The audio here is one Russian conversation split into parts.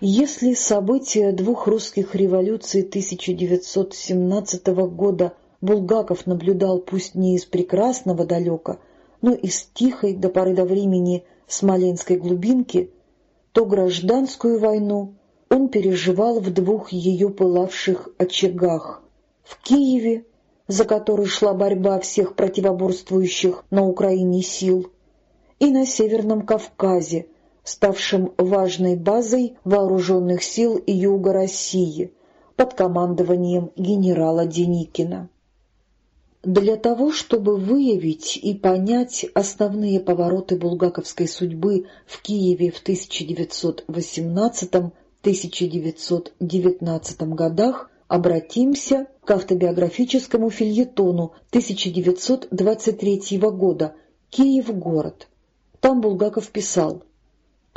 Если события двух русских революций 1917 года Булгаков наблюдал пусть не из прекрасного далека, но из тихой до поры до времени смоленской глубинки, то гражданскую войну он переживал в двух ее пылавших очагах — в Киеве, за который шла борьба всех противоборствующих на Украине сил, и на Северном Кавказе, ставшем важной базой вооруженных сил Юга России под командованием генерала Деникина. Для того, чтобы выявить и понять основные повороты булгаковской судьбы в Киеве в 1918-1919 годах, обратимся к автобиографическому фильетону 1923 года «Киев-город». Там Булгаков писал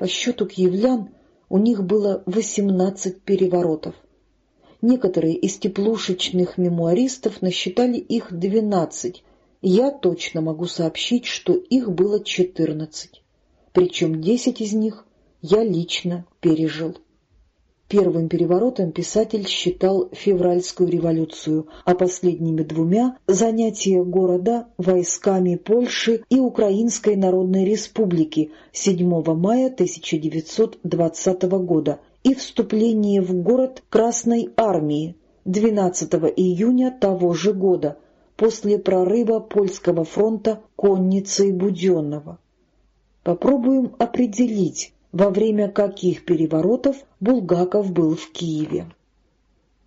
«По счету киевлян у них было 18 переворотов. Некоторые из теплушечных мемуаристов насчитали их 12, я точно могу сообщить, что их было 14, причем 10 из них я лично пережил. Первым переворотом писатель считал февральскую революцию, а последними двумя — занятие города войсками Польши и Украинской Народной Республики 7 мая 1920 года и вступление в город Красной Армии 12 июня того же года после прорыва Польского фронта конницей Буденного. Попробуем определить, во время каких переворотов Булгаков был в Киеве.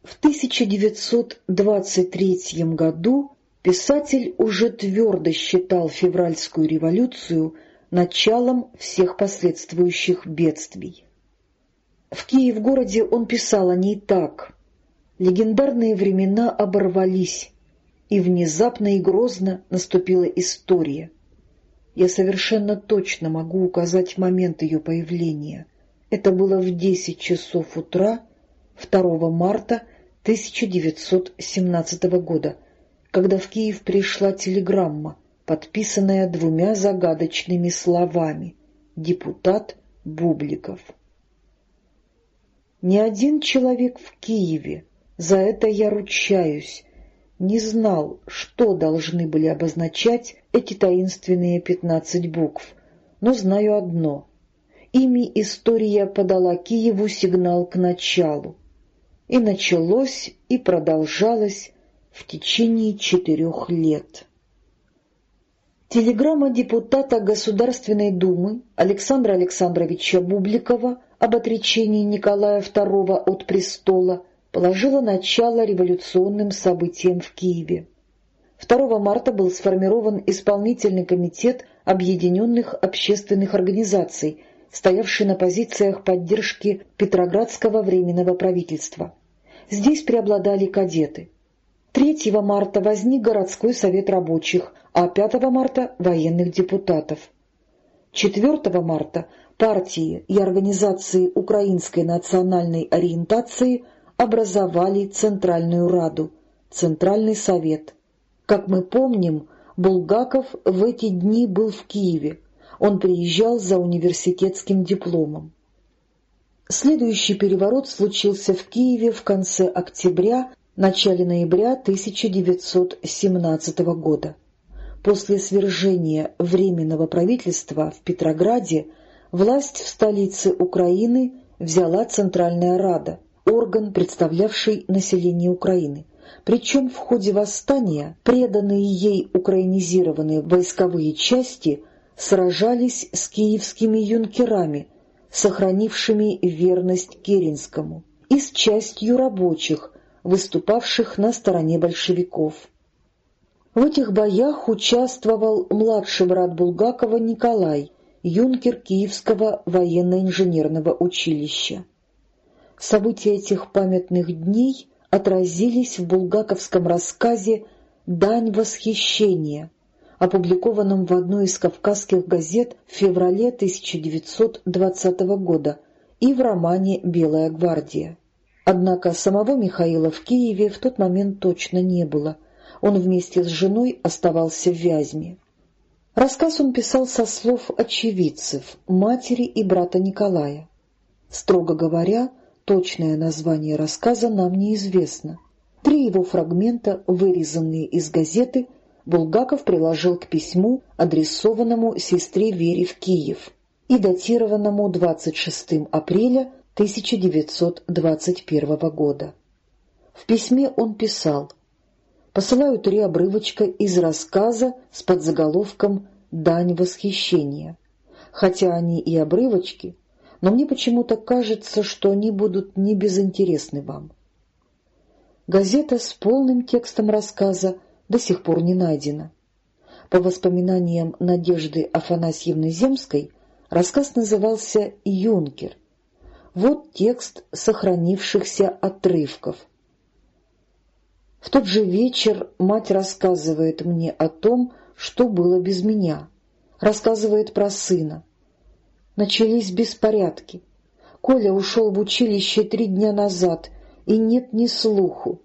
В 1923 году писатель уже твердо считал февральскую революцию началом всех последствующих бедствий. В Киев-городе он писал о ней так «Легендарные времена оборвались, и внезапно и грозно наступила история, я совершенно точно могу указать момент ее появления. Это было в 10 часов утра 2 марта 1917 года, когда в Киев пришла телеграмма, подписанная двумя загадочными словами «Депутат Бубликов». Ни один человек в Киеве, за это я ручаюсь, не знал, что должны были обозначать эти таинственные пятнадцать букв, но знаю одно — ими история подала Киеву сигнал к началу. И началось, и продолжалось в течение четырех лет. Телеграмма депутата Государственной Думы Александра Александровича Бубликова об отречении Николая II от престола положила начало революционным событиям в Киеве. 2 марта был сформирован исполнительный комитет объединенных общественных организаций, стоявший на позициях поддержки Петроградского временного правительства. Здесь преобладали кадеты. 3 марта возник городской совет рабочих, а 5 марта — военных депутатов. 4 марта партии и организации украинской национальной ориентации образовали Центральную Раду, Центральный Совет. Как мы помним, Булгаков в эти дни был в Киеве. Он приезжал за университетским дипломом. Следующий переворот случился в Киеве в конце октября, начале ноября 1917 года. После свержения Временного правительства в Петрограде власть в столице Украины взяла Центральная Рада, орган, представлявший население Украины. Причем в ходе восстания преданные ей украинизированные войсковые части сражались с киевскими юнкерами, сохранившими верность Керенскому, и с частью рабочих, выступавших на стороне большевиков. В этих боях участвовал младший брат Булгакова Николай, юнкер Киевского военно-инженерного училища. События этих памятных дней отразились в булгаковском рассказе «Дань восхищения», опубликованном в одной из кавказских газет в феврале 1920 года и в романе «Белая гвардия». Однако самого Михаила в Киеве в тот момент точно не было. Он вместе с женой оставался в Вязьме. Рассказ он писал со слов очевидцев, матери и брата Николая. Строго говоря, точное название рассказа нам неизвестно. Три его фрагмента, вырезанные из газеты, Булгаков приложил к письму, адресованному сестре Вере в Киев и датированному 26 апреля 1921 года. В письме он писал «Посылаю три обрывочка из рассказа с подзаголовком «Дань восхищения». Хотя они и обрывочки, но мне почему-то кажется, что они будут не безинтересны вам. Газета с полным текстом рассказа до сих пор не найдена. По воспоминаниям Надежды Афанасьевны Земской, рассказ назывался «Юнкер». Вот текст сохранившихся отрывков. В тот же вечер мать рассказывает мне о том, что было без меня. Рассказывает про сына. Начались беспорядки. Коля ушел в училище три дня назад, и нет ни слуху.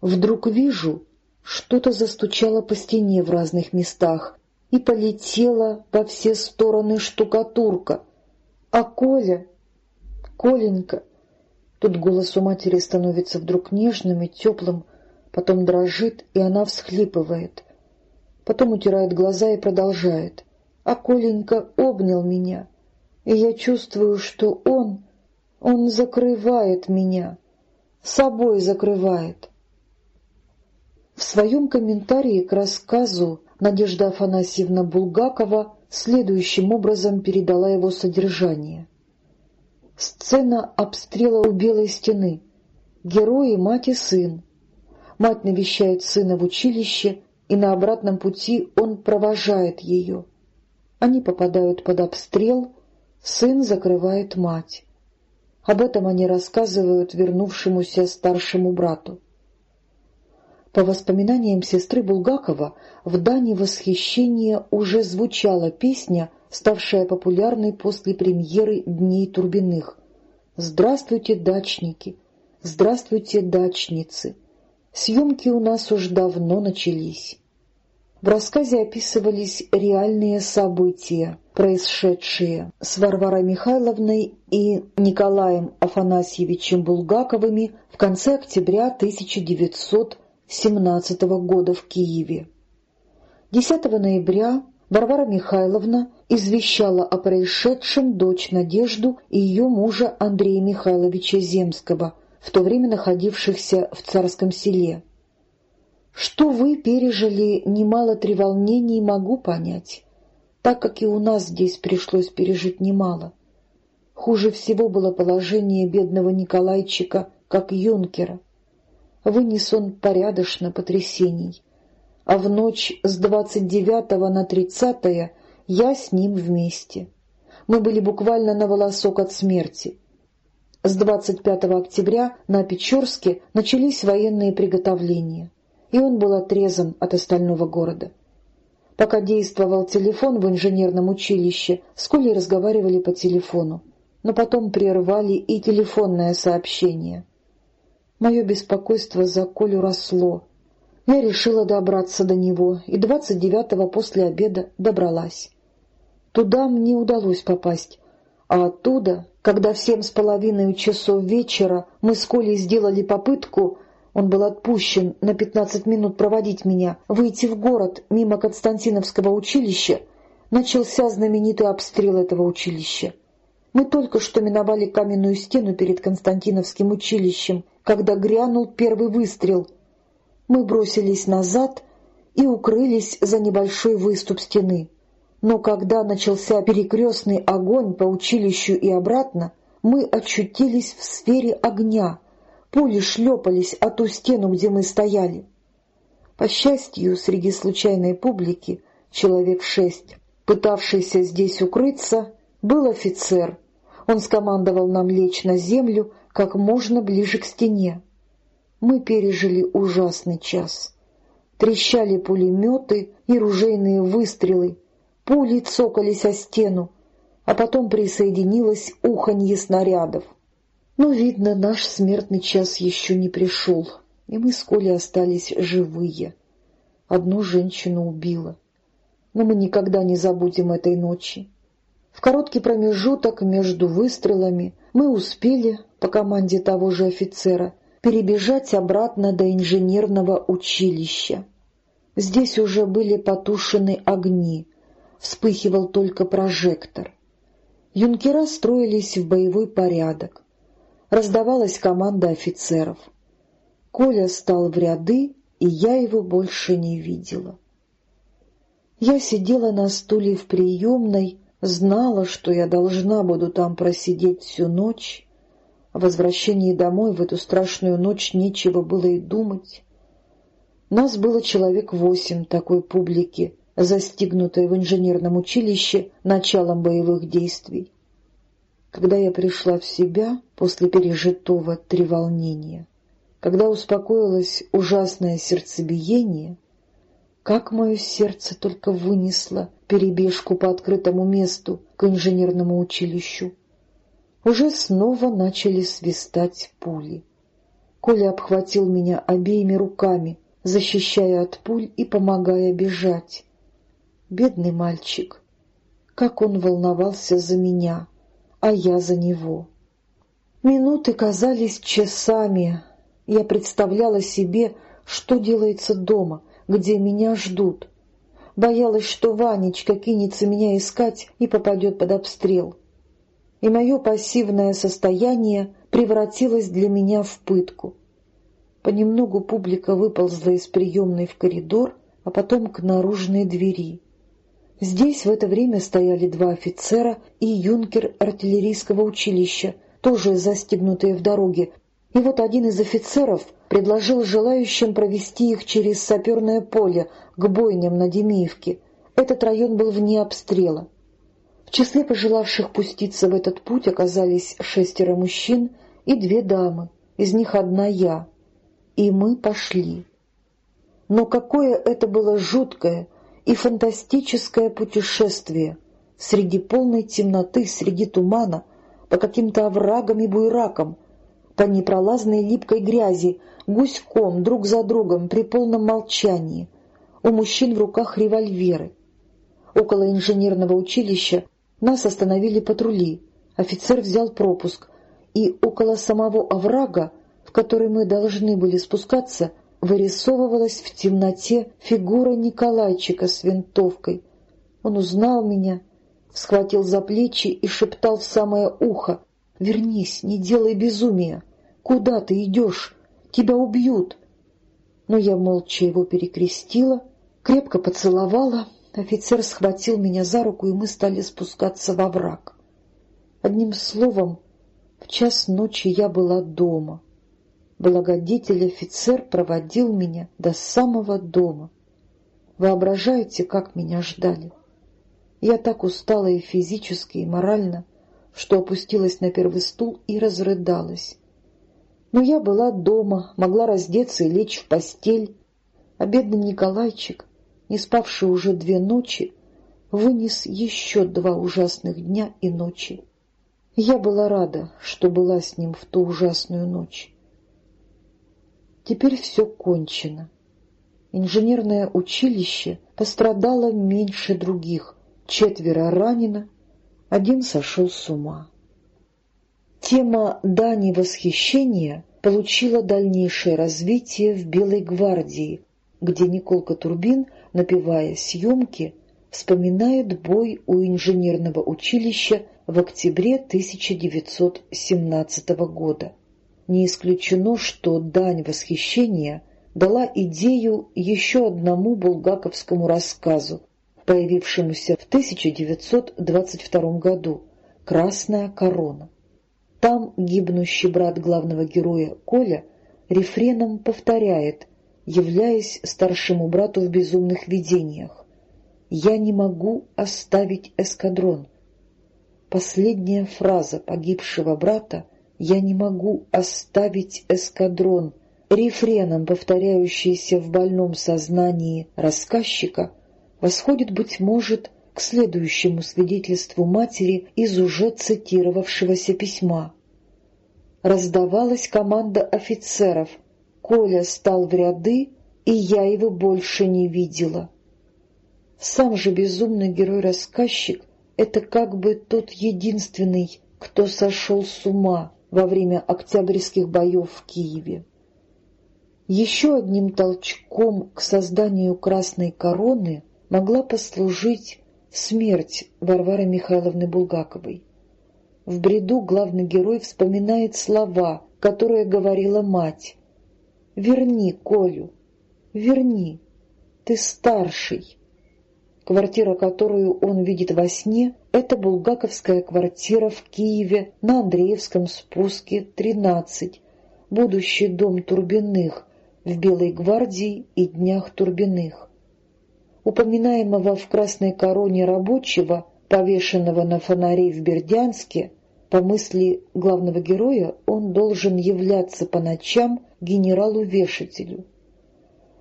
Вдруг вижу, что-то застучало по стене в разных местах, и полетела во все стороны штукатурка. А Коля... Коленька... Тут голос у матери становится вдруг нежным и теплым, потом дрожит, и она всхлипывает. Потом утирает глаза и продолжает. А Коленька обнял меня, и я чувствую, что он... он закрывает меня, собой закрывает. В своем комментарии к рассказу Надежда Афанасьевна Булгакова следующим образом передала его содержание. Сцена обстрела у Белой стены. Герои — мать и сын. Мать навещает сына в училище, и на обратном пути он провожает ее. Они попадают под обстрел, сын закрывает мать. Об этом они рассказывают вернувшемуся старшему брату. По воспоминаниям сестры Булгакова, в Дане восхищения уже звучала песня, ставшая популярной после премьеры «Дней Турбиных». «Здравствуйте, дачники! Здравствуйте, дачницы! Съемки у нас уж давно начались». В рассказе описывались реальные события, происшедшие с Варварой Михайловной и Николаем Афанасьевичем Булгаковыми в конце октября 1900 17 года в Киеве. 10 ноября Варвара Михайловна извещала о происшедшем дочь Надежду и ее мужа Андрея Михайловича Земского, в то время находившихся в Царском селе. Что вы пережили немало треволнений, могу понять, так как и у нас здесь пришлось пережить немало. Хуже всего было положение бедного Николайчика, как юнкера вынес он порядочно потрясений. А в ночь с двадцать девятого на тридцатое я с ним вместе. Мы были буквально на волосок от смерти. С 25 октября на Печорске начались военные приготовления, и он был отрезан от остального города. Пока действовал телефон в инженерном училище, с Колей разговаривали по телефону, но потом прервали и телефонное сообщение. Мое беспокойство за Колю росло. Я решила добраться до него, и двадцать девятого после обеда добралась. Туда мне удалось попасть, а оттуда, когда в семь с половиной часов вечера мы с Колей сделали попытку, он был отпущен на пятнадцать минут проводить меня, выйти в город мимо Константиновского училища, начался знаменитый обстрел этого училища. Мы только что миновали каменную стену перед Константиновским училищем, когда грянул первый выстрел. Мы бросились назад и укрылись за небольшой выступ стены. Но когда начался перекрестный огонь по училищу и обратно, мы очутились в сфере огня. Пули шлепались о ту стену, где мы стояли. По счастью, среди случайной публики, человек шесть, пытавшийся здесь укрыться, был офицер — он скомандовал нам лечь на землю как можно ближе к стене. Мы пережили ужасный час. Трещали пулеметы и ружейные выстрелы, пули цокались о стену, а потом присоединилось уханье снарядов. Но, видно, наш смертный час еще не пришел, и мы с Колей остались живые. Одну женщину убила. Но мы никогда не забудем этой ночи. В короткий промежуток между выстрелами мы успели, по команде того же офицера, перебежать обратно до инженерного училища. Здесь уже были потушены огни, вспыхивал только прожектор. Юнкера строились в боевой порядок. Раздавалась команда офицеров. Коля стал в ряды, и я его больше не видела. Я сидела на стуле в приемной, знала, что я должна буду там просидеть всю ночь. О возвращении домой в эту страшную ночь нечего было и думать. Нас было человек восемь такой публики, застигнутой в инженерном училище началом боевых действий. Когда я пришла в себя после пережитого треволнения, когда успокоилось ужасное сердцебиение, как мое сердце только вынесло перебежку по открытому месту к инженерному училищу. Уже снова начали свистать пули. Коля обхватил меня обеими руками, защищая от пуль и помогая бежать. Бедный мальчик, как он волновался за меня, а я за него. Минуты казались часами. Я представляла себе, что делается дома, где меня ждут. Боялась, что Ванечка кинется меня искать и попадет под обстрел. И мое пассивное состояние превратилось для меня в пытку. Понемногу публика выползла из приемной в коридор, а потом к наружной двери. Здесь в это время стояли два офицера и юнкер артиллерийского училища, тоже застегнутые в дороге, и вот один из офицеров предложил желающим провести их через саперное поле к бойням на Демеевке. Этот район был вне обстрела. В числе пожелавших пуститься в этот путь оказались шестеро мужчин и две дамы, из них одна я и мы пошли. Но какое это было жуткое и фантастическое путешествие среди полной темноты, среди тумана, по каким-то оврагам и буйракам, по непролазной липкой грязи, гуськом, друг за другом, при полном молчании. У мужчин в руках револьверы. Около инженерного училища нас остановили патрули. Офицер взял пропуск, и около самого оврага в который мы должны были спускаться, вырисовывалась в темноте фигура Николайчика с винтовкой. Он узнал меня, схватил за плечи и шептал в самое ухо «Вернись, не делай безумия! Куда ты идешь? Тебя убьют!» Но я молча его перекрестила, крепко поцеловала, офицер схватил меня за руку, и мы стали спускаться во враг. Одним словом, в час ночи я была дома — благодетель-офицер проводил меня до самого дома. Воображаете, как меня ждали? Я так устала и физически, и морально, что опустилась на первый стул и разрыдалась. Но я была дома, могла раздеться и лечь в постель, а бедный Николайчик, не спавший уже две ночи, вынес еще два ужасных дня и ночи. Я была рада, что была с ним в ту ужасную ночь. Теперь все кончено. Инженерное училище пострадало меньше других, четверо ранено, один сошел с ума. Тема «Дани восхищения» получила дальнейшее развитие в Белой гвардии, где Николка Турбин, напевая съемки, вспоминает бой у инженерного училища в октябре 1917 года. Не исключено, что дань восхищения дала идею еще одному булгаковскому рассказу, появившемуся в 1922 году «Красная корона». Там гибнущий брат главного героя Коля рефреном повторяет, являясь старшему брату в безумных видениях «Я не могу оставить эскадрон». Последняя фраза погибшего брата — «Я не могу оставить эскадрон», рефреном, повторяющийся в больном сознании рассказчика, восходит, быть может, к следующему свидетельству матери из уже цитировавшегося письма. Раздавалась команда офицеров. Коля стал в ряды, и я его больше не видела. Сам же безумный герой-рассказчик это как бы тот единственный, кто сошел с ума во время октябрьских боев в Киеве. Еще одним толчком к созданию Красной Короны могла послужить смерть Варвары Михайловны Булгаковой. В бреду главный герой вспоминает слова, которые говорила мать. «Верни Колю, верни, ты старший». Квартира, которую он видит во сне, это булгаковская квартира в Киеве на Андреевском спуске, 13, будущий дом Турбиных, в Белой гвардии и Днях Турбиных. Упоминаемого в красной короне рабочего, повешенного на фонаре в Бердянске, по мысли главного героя, он должен являться по ночам генералу-вешателю.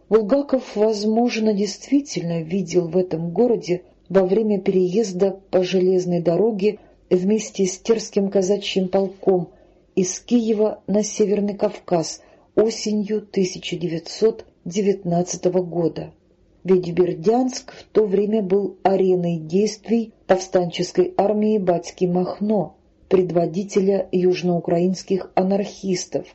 Булгаков, возможно, действительно видел в этом городе во время переезда по железной дороге вместе с Терским казачьим полком из Киева на Северный Кавказ осенью 1919 года. Ведь Бердянск в то время был ареной действий повстанческой армии Батьки Махно, предводителя южноукраинских анархистов,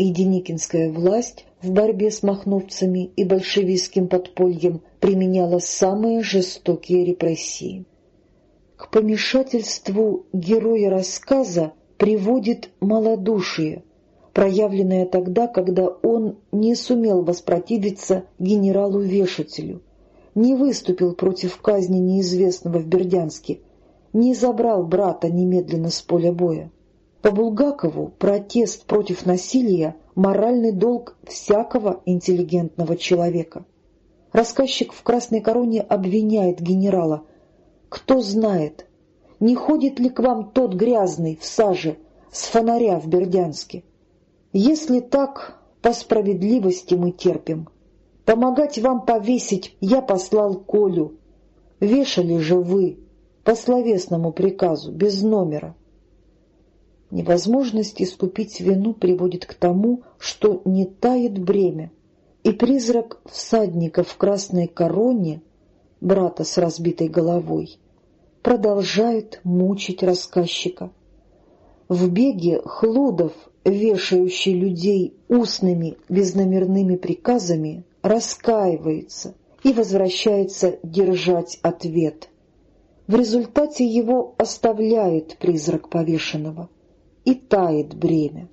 и Деникинская власть в борьбе с махновцами и большевистским подпольем применяла самые жестокие репрессии. К помешательству героя рассказа приводит малодушие, проявленное тогда, когда он не сумел воспротивиться генералу-вешателю, не выступил против казни неизвестного в Бердянске, не забрал брата немедленно с поля боя. По Булгакову протест против насилия – моральный долг всякого интеллигентного человека. Рассказчик в «Красной короне» обвиняет генерала. «Кто знает, не ходит ли к вам тот грязный в саже с фонаря в Бердянске? Если так, по справедливости мы терпим. Помогать вам повесить я послал Колю. Вешали же вы по словесному приказу, без номера. Невозможность искупить вину приводит к тому, что не тает бремя, и призрак всадника в красной короне, брата с разбитой головой, продолжает мучить рассказчика. В беге Хлудов, вешающий людей устными безномерными приказами, раскаивается и возвращается держать ответ. В результате его оставляет призрак повешенного и тает бремя.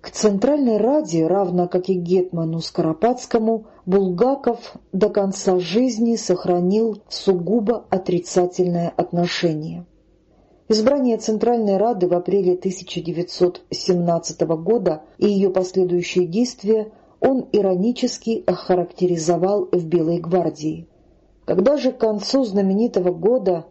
К Центральной Раде, равно как и Гетману Скоропадскому, Булгаков до конца жизни сохранил сугубо отрицательное отношение. Избрание Центральной Рады в апреле 1917 года и ее последующие действия он иронически охарактеризовал в Белой гвардии. Когда же к концу знаменитого года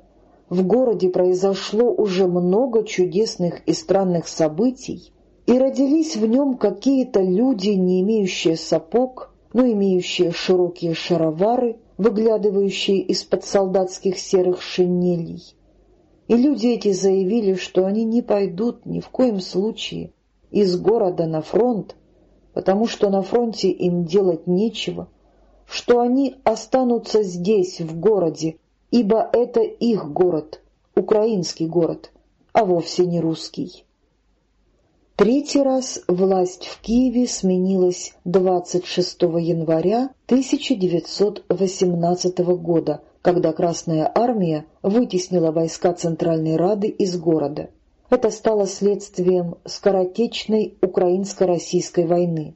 в городе произошло уже много чудесных и странных событий, и родились в нем какие-то люди, не имеющие сапог, но имеющие широкие шаровары, выглядывающие из-под солдатских серых шинелей. И люди эти заявили, что они не пойдут ни в коем случае из города на фронт, потому что на фронте им делать нечего, что они останутся здесь, в городе, ибо это их город, украинский город, а вовсе не русский. Третий раз власть в Киеве сменилась 26 января 1918 года, когда Красная Армия вытеснила войска Центральной Рады из города. Это стало следствием скоротечной украинско-российской войны.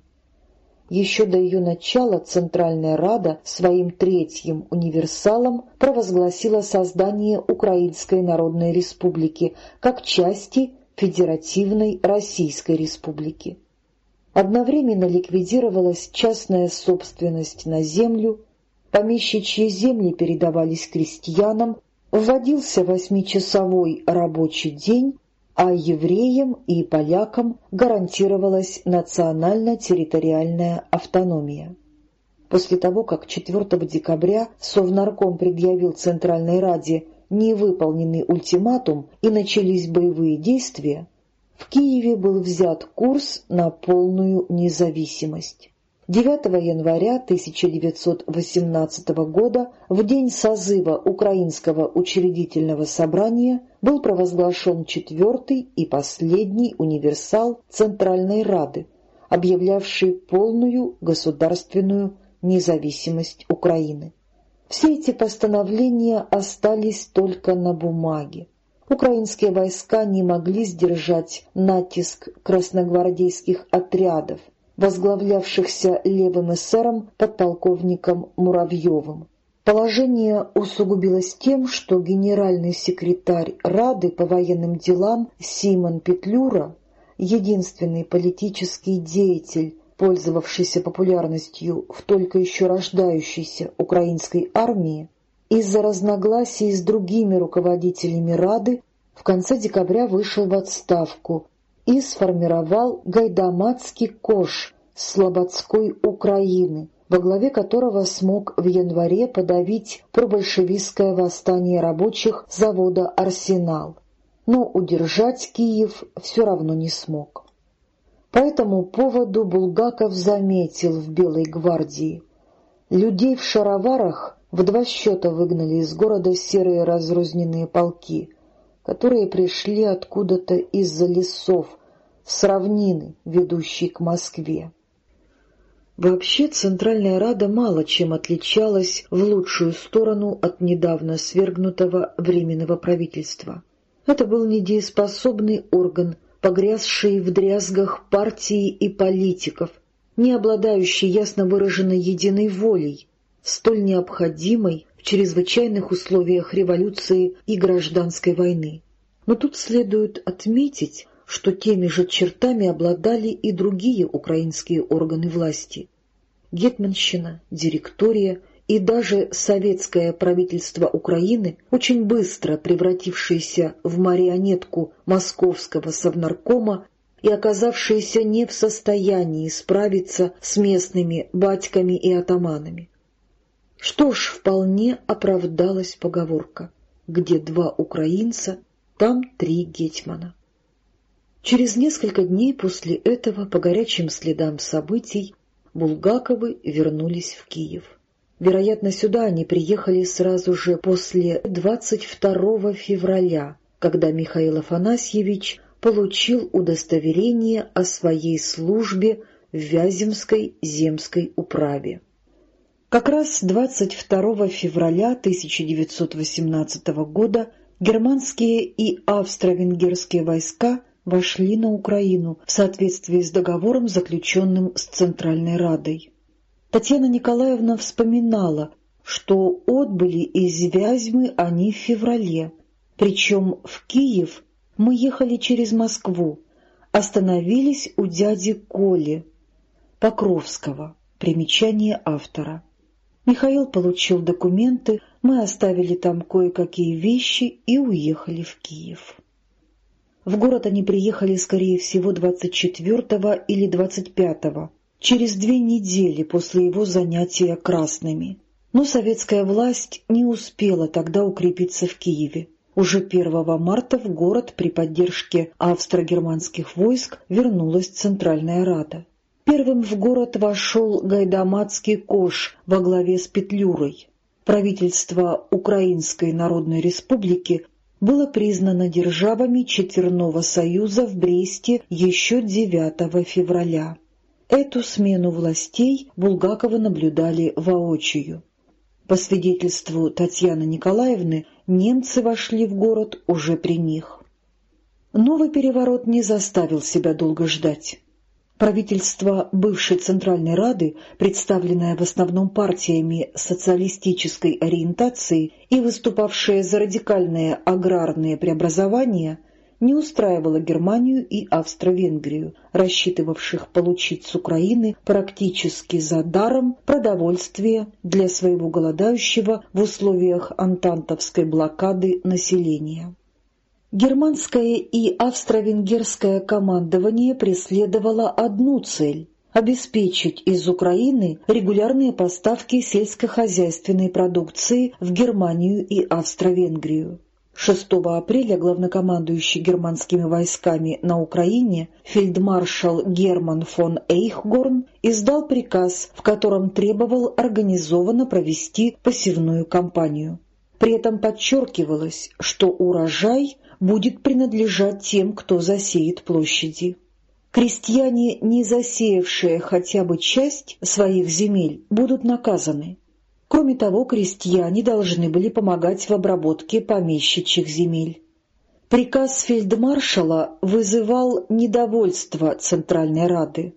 Еще до ее начала Центральная Рада своим третьим универсалом провозгласила создание Украинской Народной Республики как части Федеративной Российской Республики. Одновременно ликвидировалась частная собственность на землю, помещичьи земли передавались крестьянам, вводился восьмичасовой рабочий день, а евреям и полякам гарантировалась национально-территориальная автономия. После того, как 4 декабря Совнарком предъявил Центральной Раде невыполненный ультиматум и начались боевые действия, в Киеве был взят курс на полную независимость. 9 января 1918 года, в день созыва Украинского учредительного собрания, был провозглашен четвертый и последний универсал Центральной Рады, объявлявший полную государственную независимость Украины. Все эти постановления остались только на бумаге. Украинские войска не могли сдержать натиск красногвардейских отрядов, возглавлявшихся левым эсером подполковником Муравьевым. Положение усугубилось тем, что генеральный секретарь Рады по военным делам Симон Петлюра, единственный политический деятель, пользовавшийся популярностью в только еще рождающейся украинской армии, из-за разногласий с другими руководителями Рады в конце декабря вышел в отставку и сформировал Гайдамацкий кош Слободской Украины, во главе которого смог в январе подавить пробольшевистское восстание рабочих завода «Арсенал». Но удержать Киев все равно не смог. По этому поводу Булгаков заметил в Белой гвардии. Людей в шароварах в два счета выгнали из города серые разрозненные полки, которые пришли откуда-то из-за лесов, с равнины, ведущей к Москве. Вообще Центральная Рада мало чем отличалась в лучшую сторону от недавно свергнутого Временного правительства. Это был недееспособный орган, погрязший в дрязгах партии и политиков, не обладающий ясно выраженной единой волей, столь необходимой в чрезвычайных условиях революции и гражданской войны. Но тут следует отметить, что теми же чертами обладали и другие украинские органы власти. Гетманщина, директория и даже советское правительство Украины, очень быстро превратившееся в марионетку московского совнаркома и оказавшиеся не в состоянии справиться с местными батьками и атаманами. Что ж, вполне оправдалась поговорка «Где два украинца, там три гетьмана». Через несколько дней после этого, по горячим следам событий, Булгаковы вернулись в Киев. Вероятно, сюда они приехали сразу же после 22 февраля, когда Михаил Афанасьевич получил удостоверение о своей службе в Вяземской земской управе. Как раз 22 февраля 1918 года германские и австро-венгерские войска вошли на Украину в соответствии с договором, заключенным с Центральной Радой. Татьяна Николаевна вспоминала, что отбыли из Вязьмы они в феврале, причем в Киев мы ехали через Москву, остановились у дяди Коли, Покровского, примечание автора. Михаил получил документы, мы оставили там кое-какие вещи и уехали в Киев. В город они приехали, скорее всего, 24 или 25 через две недели после его занятия красными. Но советская власть не успела тогда укрепиться в Киеве. Уже 1 марта в город при поддержке австро-германских войск вернулась Центральная Рада. Первым в город вошел Гайдамацкий Кош во главе с Петлюрой. Правительство Украинской Народной Республики было признано державами Четверного Союза в Бресте еще 9 февраля. Эту смену властей Булгакова наблюдали воочию. По свидетельству Татьяны Николаевны, немцы вошли в город уже при них. Новый переворот не заставил себя долго ждать. Правительство бывшей Центральной Рады, представленное в основном партиями социалистической ориентации и выступавшее за радикальные аграрные преобразования, не устраивало Германию и Австро-Венгрию, рассчитывавших получить с Украины практически за даром продовольствие для своего голодающего в условиях антантовской блокады населения. Германское и австро-венгерское командование преследовало одну цель – обеспечить из Украины регулярные поставки сельскохозяйственной продукции в Германию и Австро-Венгрию. 6 апреля главнокомандующий германскими войсками на Украине фельдмаршал Герман фон Эйхгорн издал приказ, в котором требовал организованно провести посевную кампанию. При этом подчеркивалось, что урожай будет принадлежать тем, кто засеет площади. Крестьяне, не засеявшие хотя бы часть своих земель, будут наказаны. Кроме того, крестьяне должны были помогать в обработке помещичьих земель. Приказ фельдмаршала вызывал недовольство Центральной Рады.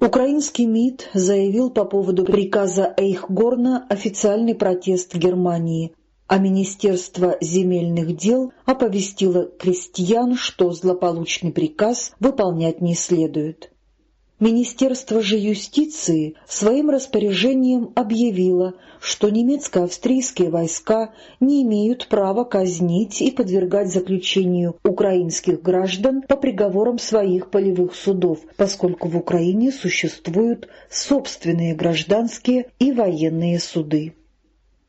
Украинский МИД заявил по поводу приказа Эйхгорна официальный протест Германии, а Министерство земельных дел оповестило крестьян, что злополучный приказ выполнять не следует. Министерство же юстиции своим распоряжением объявило, что немецко-австрийские войска не имеют права казнить и подвергать заключению украинских граждан по приговорам своих полевых судов, поскольку в Украине существуют собственные гражданские и военные суды.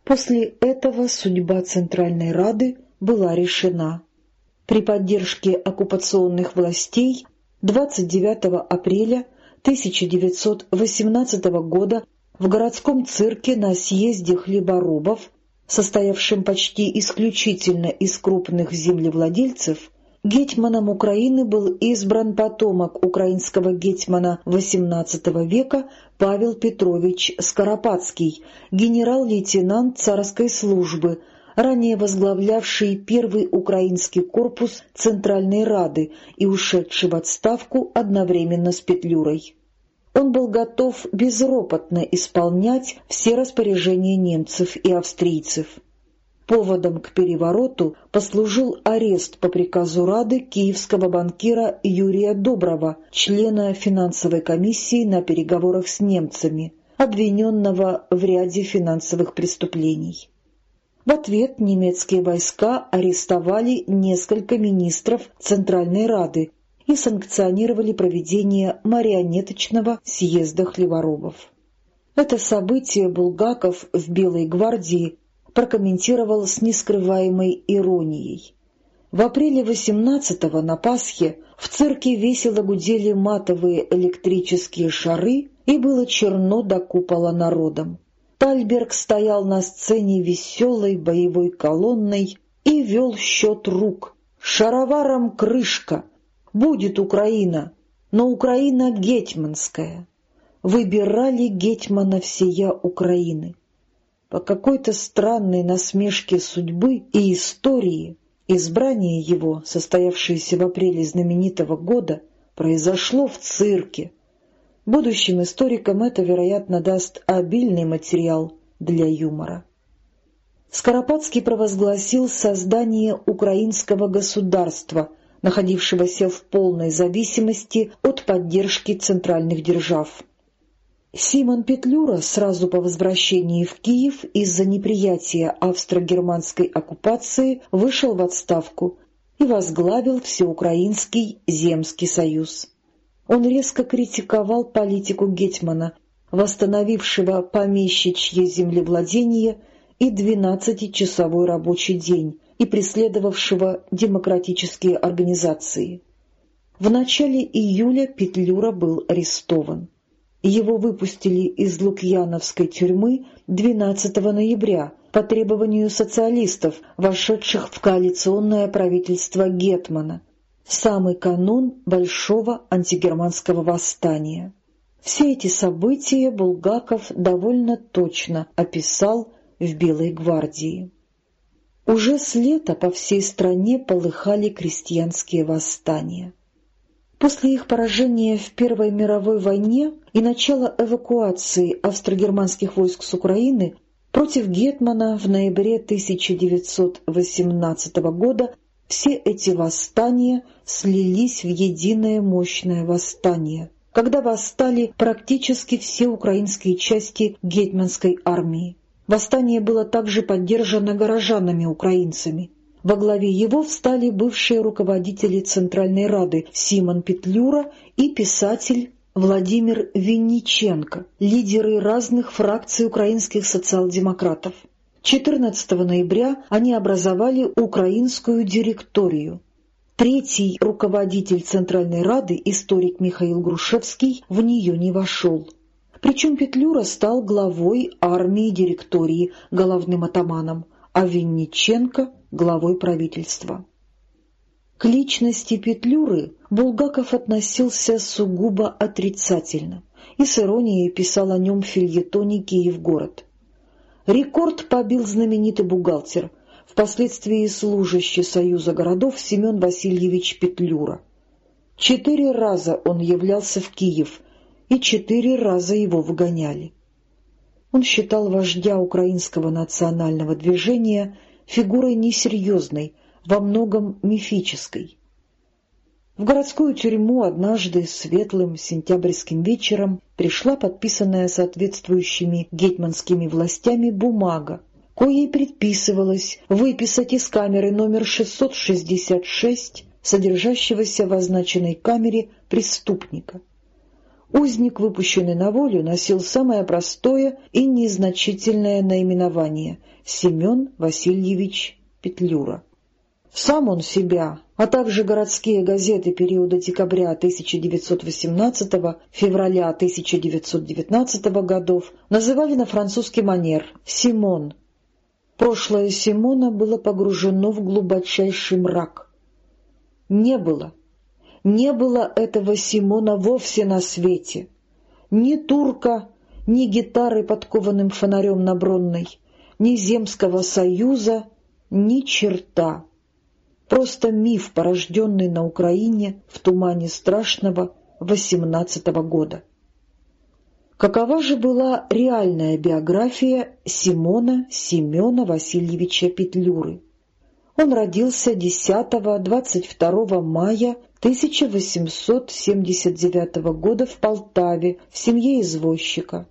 После этого судьба Центральной Рады была решена. При поддержке оккупационных властей 29 апреля 1918 года в городском цирке на съезде хлеборобов, состоявшем почти исключительно из крупных землевладельцев, гетьманом Украины был избран потомок украинского гетьмана XVIII века Павел Петрович Скоропадский, генерал-лейтенант царской службы, ранее возглавлявший первый украинский корпус Центральной Рады и ушедший в отставку одновременно с Петлюрой. Он был готов безропотно исполнять все распоряжения немцев и австрийцев. Поводом к перевороту послужил арест по приказу Рады киевского банкира Юрия Доброва, члена финансовой комиссии на переговорах с немцами, обвиненного в ряде финансовых преступлений. В ответ немецкие войска арестовали несколько министров Центральной Рады и санкционировали проведение марионеточного съезда хлеворобов. Это событие Булгаков в Белой гвардии прокомментировал с нескрываемой иронией. В апреле 18-го на Пасхе в цирке весело гудели матовые электрические шары, и было черно до купола народом. Тальберг стоял на сцене веселой боевой колонной и вел счет рук. «Шароваром крышка! Будет Украина, но Украина гетьманская!» Выбирали гетьмана всея Украины. По какой-то странной насмешке судьбы и истории избрание его, состоявшееся в апреле знаменитого года, произошло в цирке — Будущим историкам это, вероятно, даст обильный материал для юмора. Скоропадский провозгласил создание украинского государства, находившегося в полной зависимости от поддержки центральных держав. Симон Петлюра сразу по возвращении в Киев из-за неприятия австро-германской оккупации вышел в отставку и возглавил Всеукраинский земский союз. Он резко критиковал политику Гетмана, восстановившего помещичье землевладение и двенадцатичасовой рабочий день и преследовавшего демократические организации. В начале июля Петлюра был арестован. Его выпустили из Лукьяновской тюрьмы 12 ноября по требованию социалистов, вошедших в коалиционное правительство Гетмана, самый канун Большого антигерманского восстания. Все эти события Булгаков довольно точно описал в «Белой гвардии». Уже с лета по всей стране полыхали крестьянские восстания. После их поражения в Первой мировой войне и начала эвакуации австрогерманских войск с Украины против Гетмана в ноябре 1918 года все эти восстания слились в единое мощное восстание, когда восстали практически все украинские части гетманской армии. Восстание было также поддержано горожанами-украинцами. Во главе его встали бывшие руководители Центральной Рады Симон Петлюра и писатель Владимир Винниченко, лидеры разных фракций украинских социал-демократов. 14 ноября они образовали Украинскую директорию. Третий руководитель Центральной Рады, историк Михаил Грушевский, в нее не вошел. Причем Петлюра стал главой армии директории, головным атаманом, а Винниченко — главой правительства. К личности Петлюры Булгаков относился сугубо отрицательно и с иронией писал о нем в фильетоне «Киев-город». Рекорд побил знаменитый бухгалтер, впоследствии служащий Союза городов Семен Васильевич Петлюра. Четыре раза он являлся в Киев, и четыре раза его выгоняли. Он считал вождя украинского национального движения фигурой несерьезной, во многом мифической. В городскую тюрьму однажды светлым сентябрьским вечером пришла подписанная соответствующими гетманскими властями бумага, коей предписывалось выписать из камеры номер 666, содержащегося в означенной камере преступника. Узник, выпущенный на волю, носил самое простое и незначительное наименование — Семен Васильевич Петлюра. Сам он себя, а также городские газеты периода декабря 1918-февраля 1919 годов называли на французский манер «Симон». Прошлое Симона было погружено в глубочайший мрак. Не было, не было этого Симона вовсе на свете. Ни турка, ни гитары подкованным фонарем на Бронной, ни Земского союза, ни черта просто миф, порожденный на Украине в тумане страшного восемнадцатого года. Какова же была реальная биография Симона Семена Васильевича Петлюры? Он родился 10-22 мая 1879 года в Полтаве в семье извозчика.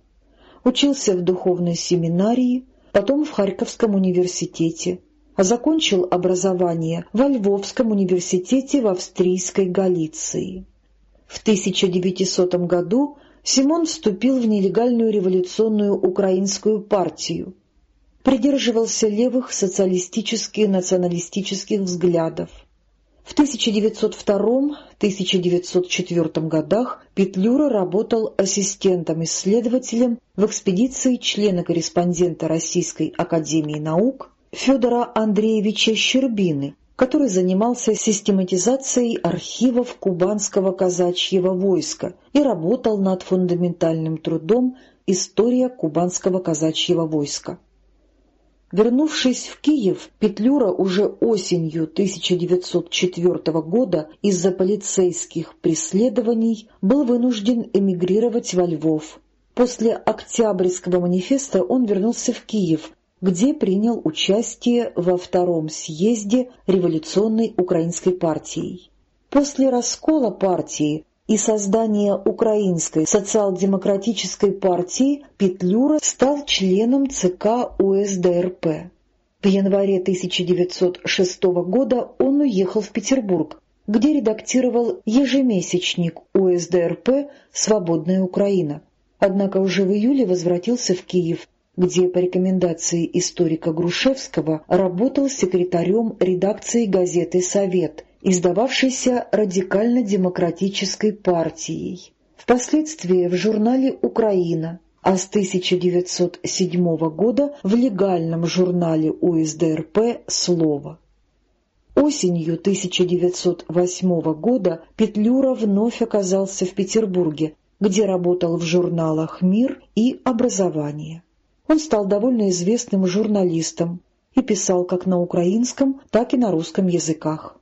Учился в духовной семинарии, потом в Харьковском университете, а закончил образование во Львовском университете в австрийской Галиции. В 1900 году Симон вступил в нелегальную революционную украинскую партию, придерживался левых социалистических и националистических взглядов. В 1902-1904 годах Петлюра работал ассистентом-исследователем в экспедиции члена-корреспондента Российской академии наук Федора Андреевича Щербины, который занимался систематизацией архивов кубанского казачьего войска и работал над фундаментальным трудом «История кубанского казачьего войска». Вернувшись в Киев, Петлюра уже осенью 1904 года из-за полицейских преследований был вынужден эмигрировать во Львов. После Октябрьского манифеста он вернулся в Киев, где принял участие во втором съезде революционной украинской партии. После раскола партии и создания Украинской социал-демократической партии Петлюра стал членом ЦК УСДРП. В январе 1906 года он уехал в Петербург, где редактировал ежемесячник УСДРП «Свободная Украина». Однако уже в июле возвратился в Киев где по рекомендации историка Грушевского работал секретарем редакции газеты «Совет», издававшейся радикально-демократической партией. Впоследствии в журнале «Украина», а с 1907 года в легальном журнале УСДРП «Слово». Осенью 1908 года Петлюра вновь оказался в Петербурге, где работал в журналах «Мир» и «Образование». Он стал довольно известным журналистом и писал как на украинском, так и на русском языках.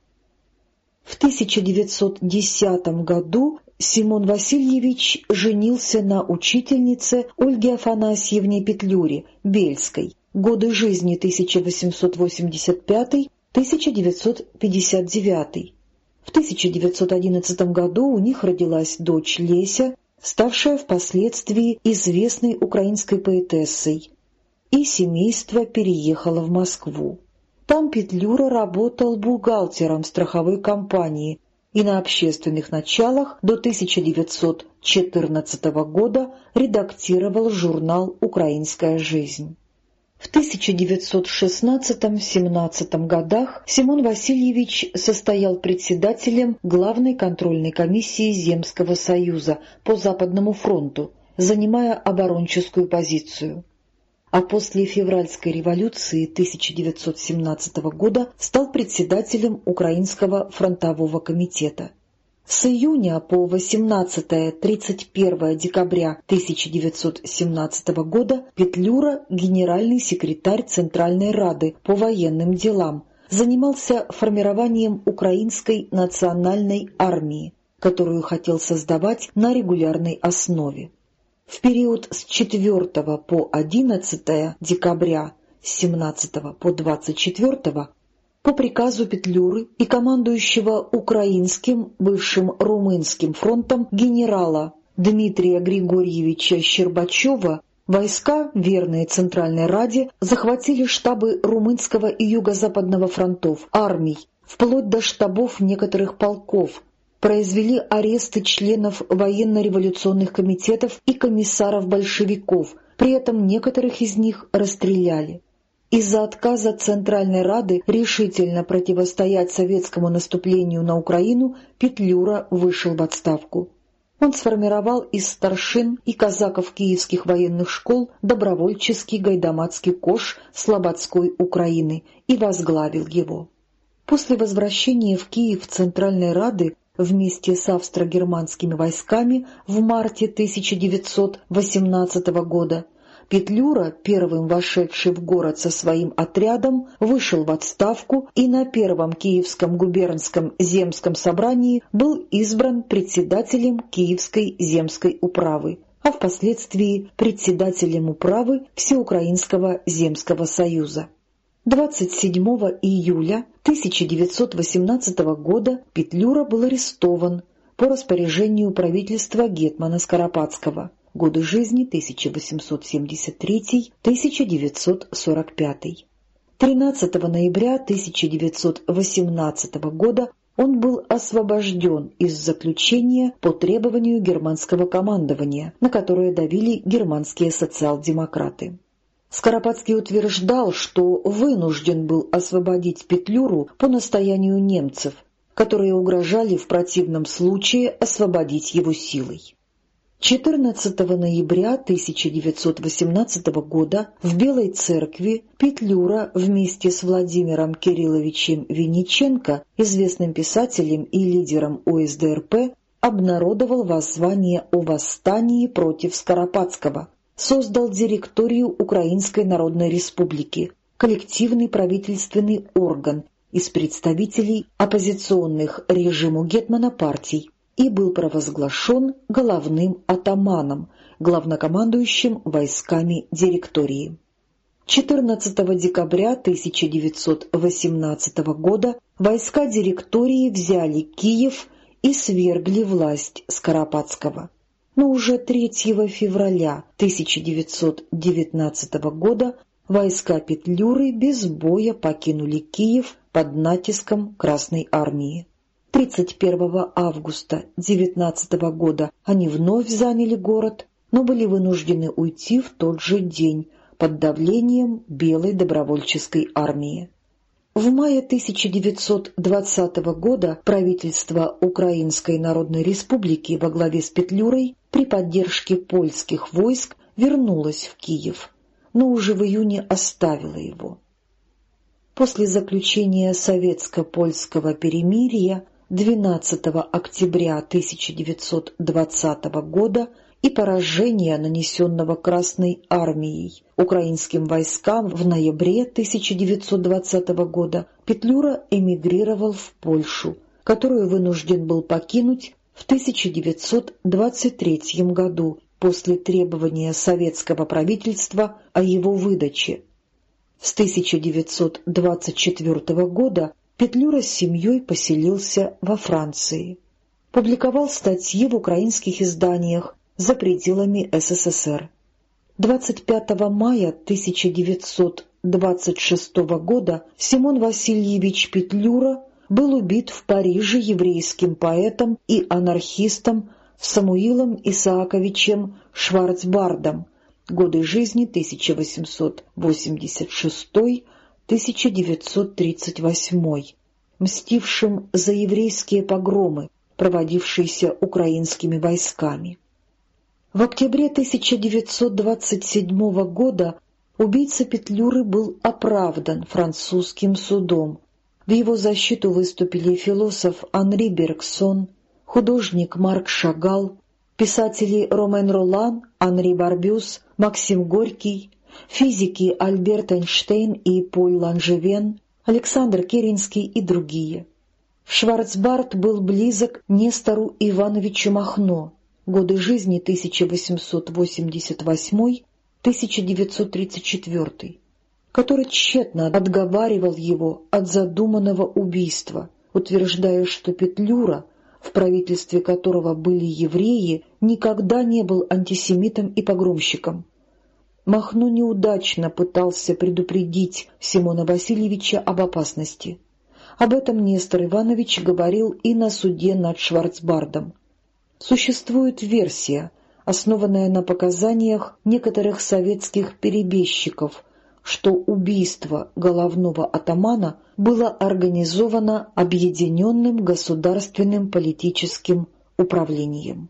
В 1910 году Симон Васильевич женился на учительнице Ольге Афанасьевне Петлюре, Бельской, годы жизни 1885-1959. В 1911 году у них родилась дочь Леся, ставшая впоследствии известной украинской поэтессой, и семейство переехало в Москву. Там Петлюра работал бухгалтером страховой компании и на общественных началах до 1914 года редактировал журнал «Украинская жизнь». В 1916-17 годах Симон Васильевич состоял председателем Главной контрольной комиссии Земского союза по Западному фронту, занимая оборонческую позицию. А после февральской революции 1917 года стал председателем Украинского фронтового комитета. С июня по 18-31 декабря 1917 года Петлюра, генеральный секретарь Центральной Рады по военным делам, занимался формированием Украинской национальной армии, которую хотел создавать на регулярной основе. В период с 4 по 11 декабря с 17 по 24 по приказу Петлюры и командующего Украинским, бывшим Румынским фронтом генерала Дмитрия Григорьевича Щербачева войска, верные Центральной Раде, захватили штабы Румынского и Юго-Западного фронтов, армий, вплоть до штабов некоторых полков, произвели аресты членов военно-революционных комитетов и комиссаров-большевиков, при этом некоторых из них расстреляли. Из-за отказа Центральной Рады решительно противостоять советскому наступлению на Украину Петлюра вышел в отставку. Он сформировал из старшин и казаков киевских военных школ добровольческий гайдамацкий кош Слободской Украины и возглавил его. После возвращения в Киев Центральной Рады вместе с австро-германскими войсками в марте 1918 года Петлюра, первым вошедший в город со своим отрядом, вышел в отставку и на первом Киевском губернском земском собрании был избран председателем Киевской земской управы, а впоследствии председателем управы Всеукраинского земского союза. 27 июля 1918 года Петлюра был арестован по распоряжению правительства Гетмана Скоропадского – годы жизни 1873-1945. 13 ноября 1918 года он был освобожден из заключения по требованию германского командования, на которое давили германские социал-демократы. Скоропадский утверждал, что вынужден был освободить Петлюру по настоянию немцев, которые угрожали в противном случае освободить его силой. 14 ноября 1918 года в Белой церкви Петлюра вместе с Владимиром Кирилловичем Винниченко, известным писателем и лидером ОСДРП, обнародовал воззвание о восстании против Скоропадского, создал директорию Украинской Народной Республики, коллективный правительственный орган из представителей оппозиционных режиму Гетмана партий, и был провозглашен головным атаманом, главнокомандующим войсками директории. 14 декабря 1918 года войска директории взяли Киев и свергли власть Скоропадского. Но уже 3 февраля 1919 года войска Петлюры без боя покинули Киев под натиском Красной Армии. 31 августа 19 года они вновь заняли город, но были вынуждены уйти в тот же день под давлением Белой добровольческой армии. В мае 1920 года правительство Украинской Народной Республики во главе с Петлюрой при поддержке польских войск вернулось в Киев, но уже в июне оставило его. После заключения советско-польского перемирия 12 октября 1920 года и поражения, нанесенного Красной армией украинским войскам в ноябре 1920 года, Петлюра эмигрировал в Польшу, которую вынужден был покинуть в 1923 году после требования советского правительства о его выдаче. С 1924 года Петлюра с семьей поселился во Франции. Публиковал статьи в украинских изданиях за пределами СССР. 25 мая 1926 года Симон Васильевич Петлюра был убит в Париже еврейским поэтом и анархистом Самуилом Исааковичем Шварцбардом, Годы жизни 1886-1938, мстившим за еврейские погромы, проводившиеся украинскими войсками. В октябре 1927 года убийца Петлюры был оправдан французским судом. В его защиту выступили философ Анри Бергсон, художник Марк Шагал, писатели Ромен Ролан, Анри Барбюс, Максим Горький, физики Альберт Эйнштейн и Поль Ланжевен, Александр Керенский и другие. Шварцбарт был близок Нестору Ивановичу Махно, годы жизни 1888-1934, который тщетно отговаривал его от задуманного убийства, утверждая, что Петлюра в правительстве которого были евреи, никогда не был антисемитом и погромщиком. Махно неудачно пытался предупредить Симона Васильевича об опасности. Об этом Нестор Иванович говорил и на суде над Шварцбардом. Существует версия, основанная на показаниях некоторых советских перебежчиков, что убийство головного атамана было организовано объединенным государственным политическим управлением.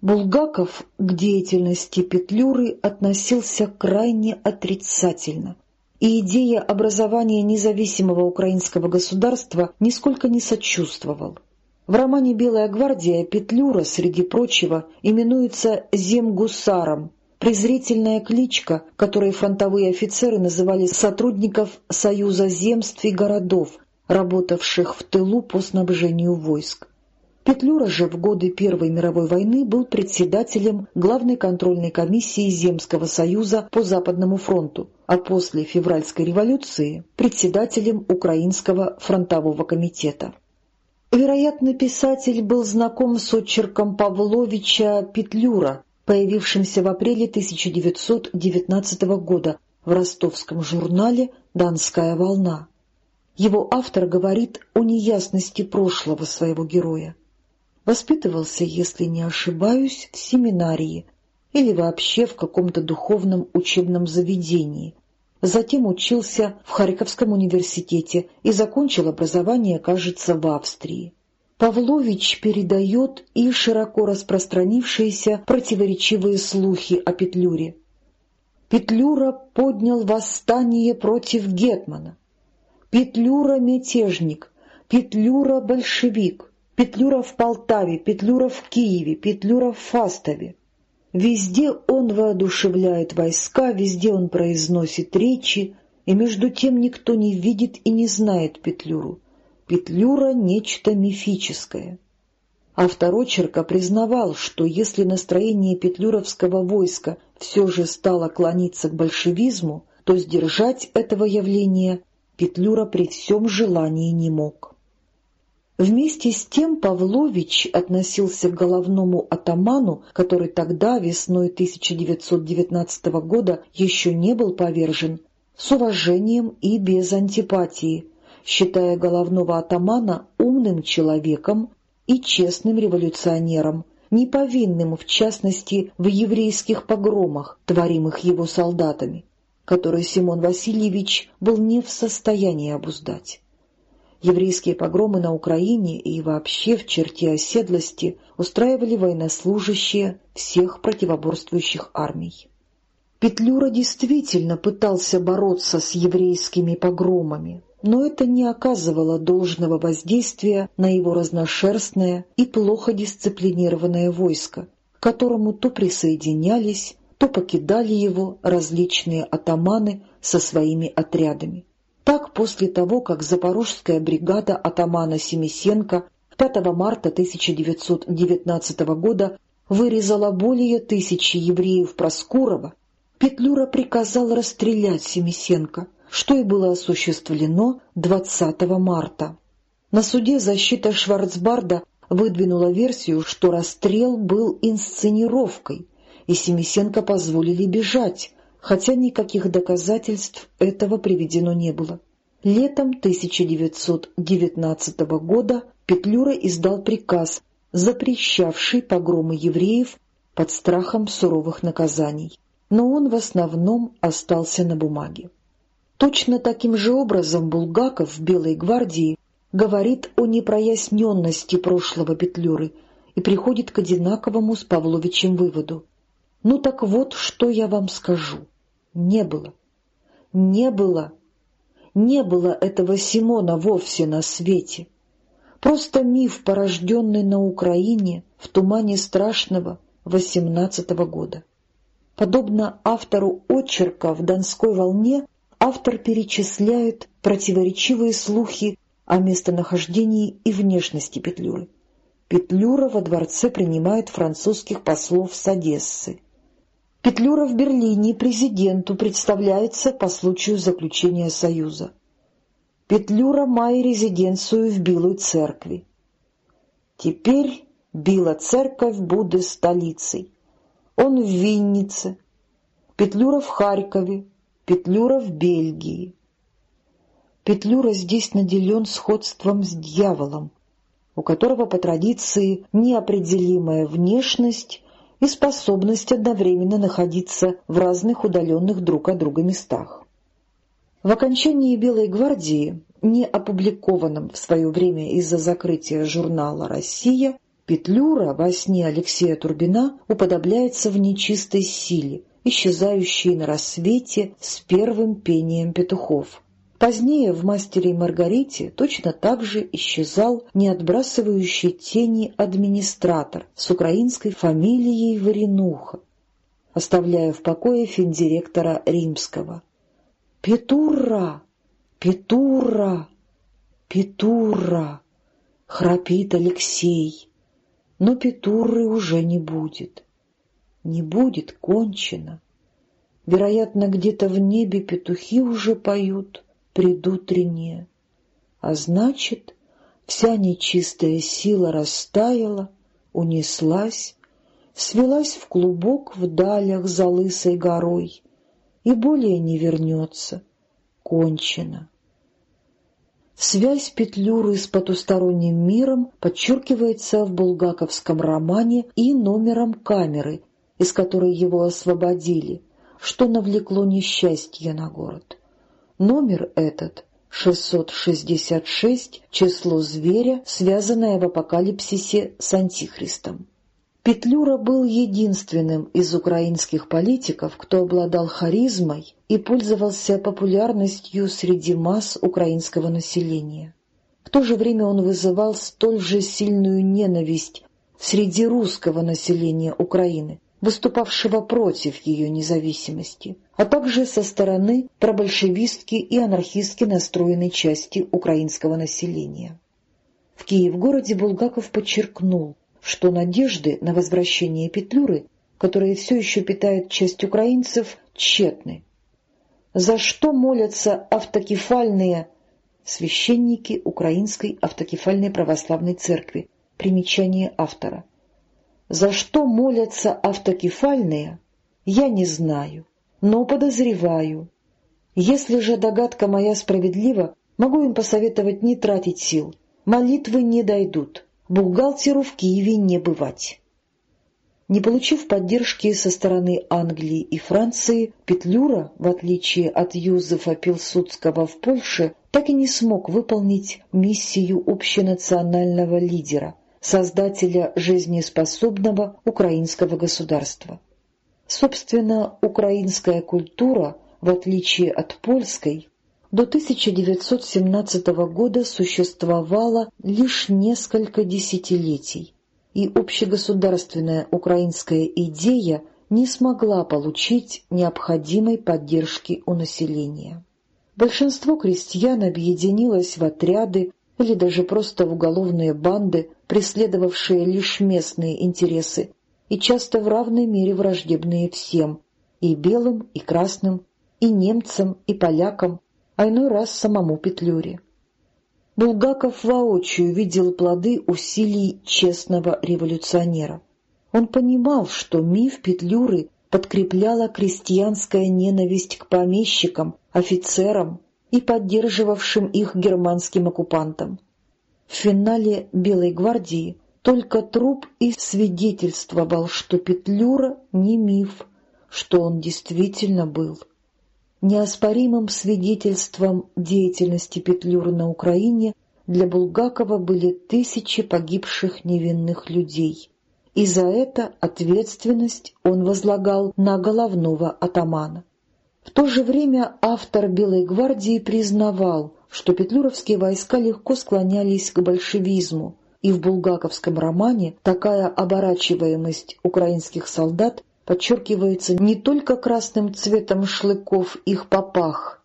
Булгаков к деятельности Петлюры относился крайне отрицательно, и идея образования независимого украинского государства нисколько не сочувствовал. В романе «Белая гвардия» Петлюра, среди прочего, именуется земгусаром, презрительная кличка, которой фронтовые офицеры называли сотрудников Союза земств и городов, работавших в тылу по снабжению войск. Петлюра же в годы Первой мировой войны был председателем главной контрольной комиссии Земского союза по Западному фронту, а после февральской революции – председателем Украинского фронтового комитета. Вероятно, писатель был знаком с очерком Павловича Петлюра, появившимся в апреле 1919 года в ростовском журнале «Донская волна». Его автор говорит о неясности прошлого своего героя. Воспитывался, если не ошибаюсь, в семинарии или вообще в каком-то духовном учебном заведении. Затем учился в Харьковском университете и закончил образование, кажется, в Австрии. Павлович передает и широко распространившиеся противоречивые слухи о Петлюре. Петлюра поднял восстание против Гетмана. Петлюра — мятежник, Петлюра — большевик, Петлюра в Полтаве, Петлюра в Киеве, Петлюра в Фастове. Везде он воодушевляет войска, везде он произносит речи, и между тем никто не видит и не знает Петлюру. Петлюра — нечто мифическое. Автор очерка признавал, что если настроение петлюровского войска все же стало клониться к большевизму, то сдержать этого явления Петлюра при всем желании не мог. Вместе с тем Павлович относился к головному атаману, который тогда, весной 1919 года, еще не был повержен, с уважением и без антипатии, считая головного атамана умным человеком и честным революционером, не повинным, в частности, в еврейских погромах, творимых его солдатами, которые Симон Васильевич был не в состоянии обуздать. Еврейские погромы на Украине и вообще в черте оседлости устраивали военнослужащие всех противоборствующих армий. Петлюра действительно пытался бороться с еврейскими погромами, но это не оказывало должного воздействия на его разношерстное и плохо дисциплинированное войско, к которому то присоединялись, то покидали его различные атаманы со своими отрядами. Так, после того, как Запорожская бригада атамана Семисенко 5 марта 1919 года вырезала более тысячи евреев Проскурова, Петлюра приказал расстрелять Семисенко – что и было осуществлено 20 марта. На суде защита Шварцбарда выдвинула версию, что расстрел был инсценировкой, и Семисенко позволили бежать, хотя никаких доказательств этого приведено не было. Летом 1919 года Петлюра издал приказ, запрещавший погромы евреев под страхом суровых наказаний. но он в основном остался на бумаге. Точно таким же образом Булгаков в «Белой гвардии» говорит о непроясненности прошлого Петлюры и приходит к одинаковому с Павловичем выводу. «Ну так вот, что я вам скажу. Не было. Не было. Не было этого Симона вовсе на свете. Просто миф, порожденный на Украине в тумане страшного восемнадцатого года. Подобно автору очерка в «Донской волне», автор перечисляет противоречивые слухи о местонахождении и внешности Петлюры. Петлюра во дворце принимает французских послов с Одессы. Петлюра в Берлине президенту представляется по случаю заключения союза. Петлюра має резиденцию в Білой церкви. Теперь Біла церковь буде столицей. Он в Виннице, Петлюра в Харькове, Петлюра в Бельгии. Петлюра здесь наделен сходством с дьяволом, у которого по традиции неопределимая внешность и способность одновременно находиться в разных удаленных друг от друга местах. В окончании «Белой гвардии», не опубликованном в свое время из-за закрытия журнала «Россия», Петлюра во сне Алексея Турбина уподобляется в нечистой силе, исчезающей на рассвете с первым пением петухов. Позднее в «Мастере и Маргарите» точно так же исчезал не отбрасывающий тени администратор с украинской фамилией Варенуха, оставляя в покое финдиректора Римского. «Петура! Петура! Петура!» — храпит Алексей. Но Петуры уже не будет. Не будет, кончено. Вероятно, где-то в небе петухи уже поют предутренние. А значит, вся нечистая сила растаяла, унеслась, свелась в клубок в далях за лысой горой — и более не вернется. Кончено. Связь Петлюры с потусторонним миром подчеркивается в булгаковском романе и номером камеры, из которой его освободили, что навлекло несчастье на город. Номер этот — 666, число зверя, связанное в апокалипсисе с Антихристом. Петлюра был единственным из украинских политиков, кто обладал харизмой и пользовался популярностью среди масс украинского населения. В то же время он вызывал столь же сильную ненависть среди русского населения Украины, выступавшего против ее независимости, а также со стороны пробольшевистски и анархистски настроенной части украинского населения. В Киев-городе Булгаков подчеркнул, что надежды на возвращение Петлюры, которые все еще питает часть украинцев, тщетны. За что молятся автокефальные священники Украинской автокефальной православной церкви? Примечание автора. За что молятся автокефальные, я не знаю, но подозреваю. Если же догадка моя справедлива, могу им посоветовать не тратить сил. Молитвы не дойдут бухгалтеру в Киеве не бывать. Не получив поддержки со стороны Англии и Франции, Петлюра, в отличие от Юзефа Пилсудского в Польше, так и не смог выполнить миссию общенационального лидера, создателя жизнеспособного украинского государства. Собственно, украинская культура, в отличие от польской, до 1917 года существовала лишь несколько десятилетий, и общегосударственная украинская идея не смогла получить необходимой поддержки у населения. Большинство крестьян объединилось в отряды или даже просто в уголовные банды, преследовавшие лишь местные интересы и часто в равной мере враждебные всем — и белым, и красным, и немцам, и полякам, а иной раз самому Петлюре. Булгаков воочию видел плоды усилий честного революционера. Он понимал, что миф Петлюры подкрепляла крестьянская ненависть к помещикам, офицерам и поддерживавшим их германским оккупантам. В финале «Белой гвардии» только труп и свидетельствовал, что Петлюра не миф, что он действительно был. Неоспоримым свидетельством деятельности Петлюры на Украине для Булгакова были тысячи погибших невинных людей, и за это ответственность он возлагал на головного атамана. То же время автор «Белой гвардии» признавал, что петлюровские войска легко склонялись к большевизму, и в булгаковском романе такая оборачиваемость украинских солдат подчеркивается не только красным цветом шлыков их попах,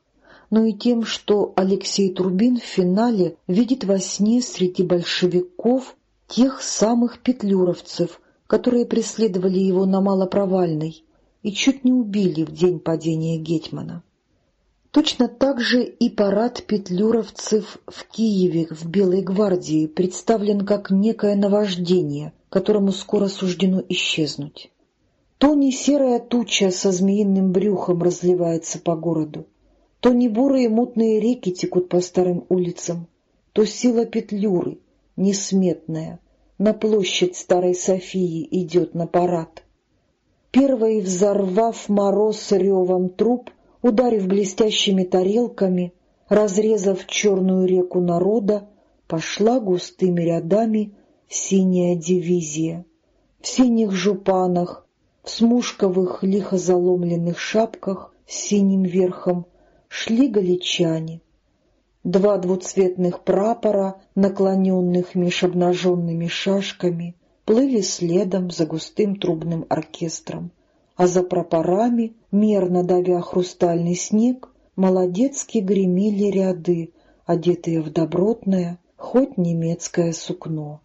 но и тем, что Алексей Трубин в финале видит во сне среди большевиков тех самых петлюровцев, которые преследовали его на Малопровальной и чуть не убили в день падения Гетмана. Точно так же и парад петлюровцев в Киеве в Белой гвардии представлен как некое наваждение, которому скоро суждено исчезнуть. То не серая туча со змеиным брюхом разливается по городу, то не бурые мутные реки текут по старым улицам, то сила петлюры, несметная, на площадь Старой Софии идет на парад. Первый, взорвав мороз ревом труп, ударив блестящими тарелками, разрезав черную реку народа, пошла густыми рядами синяя дивизия. В синих жупанах, в смушковых лихо заломленных шапках с синим верхом шли галичане. Два двуцветных прапора, наклоненных меж обнаженными шашками, плыли следом за густым трубным оркестром а за прапорами, мерно давя хрустальный снег, молодецки гремели ряды, одетые в добротное, хоть немецкое сукно.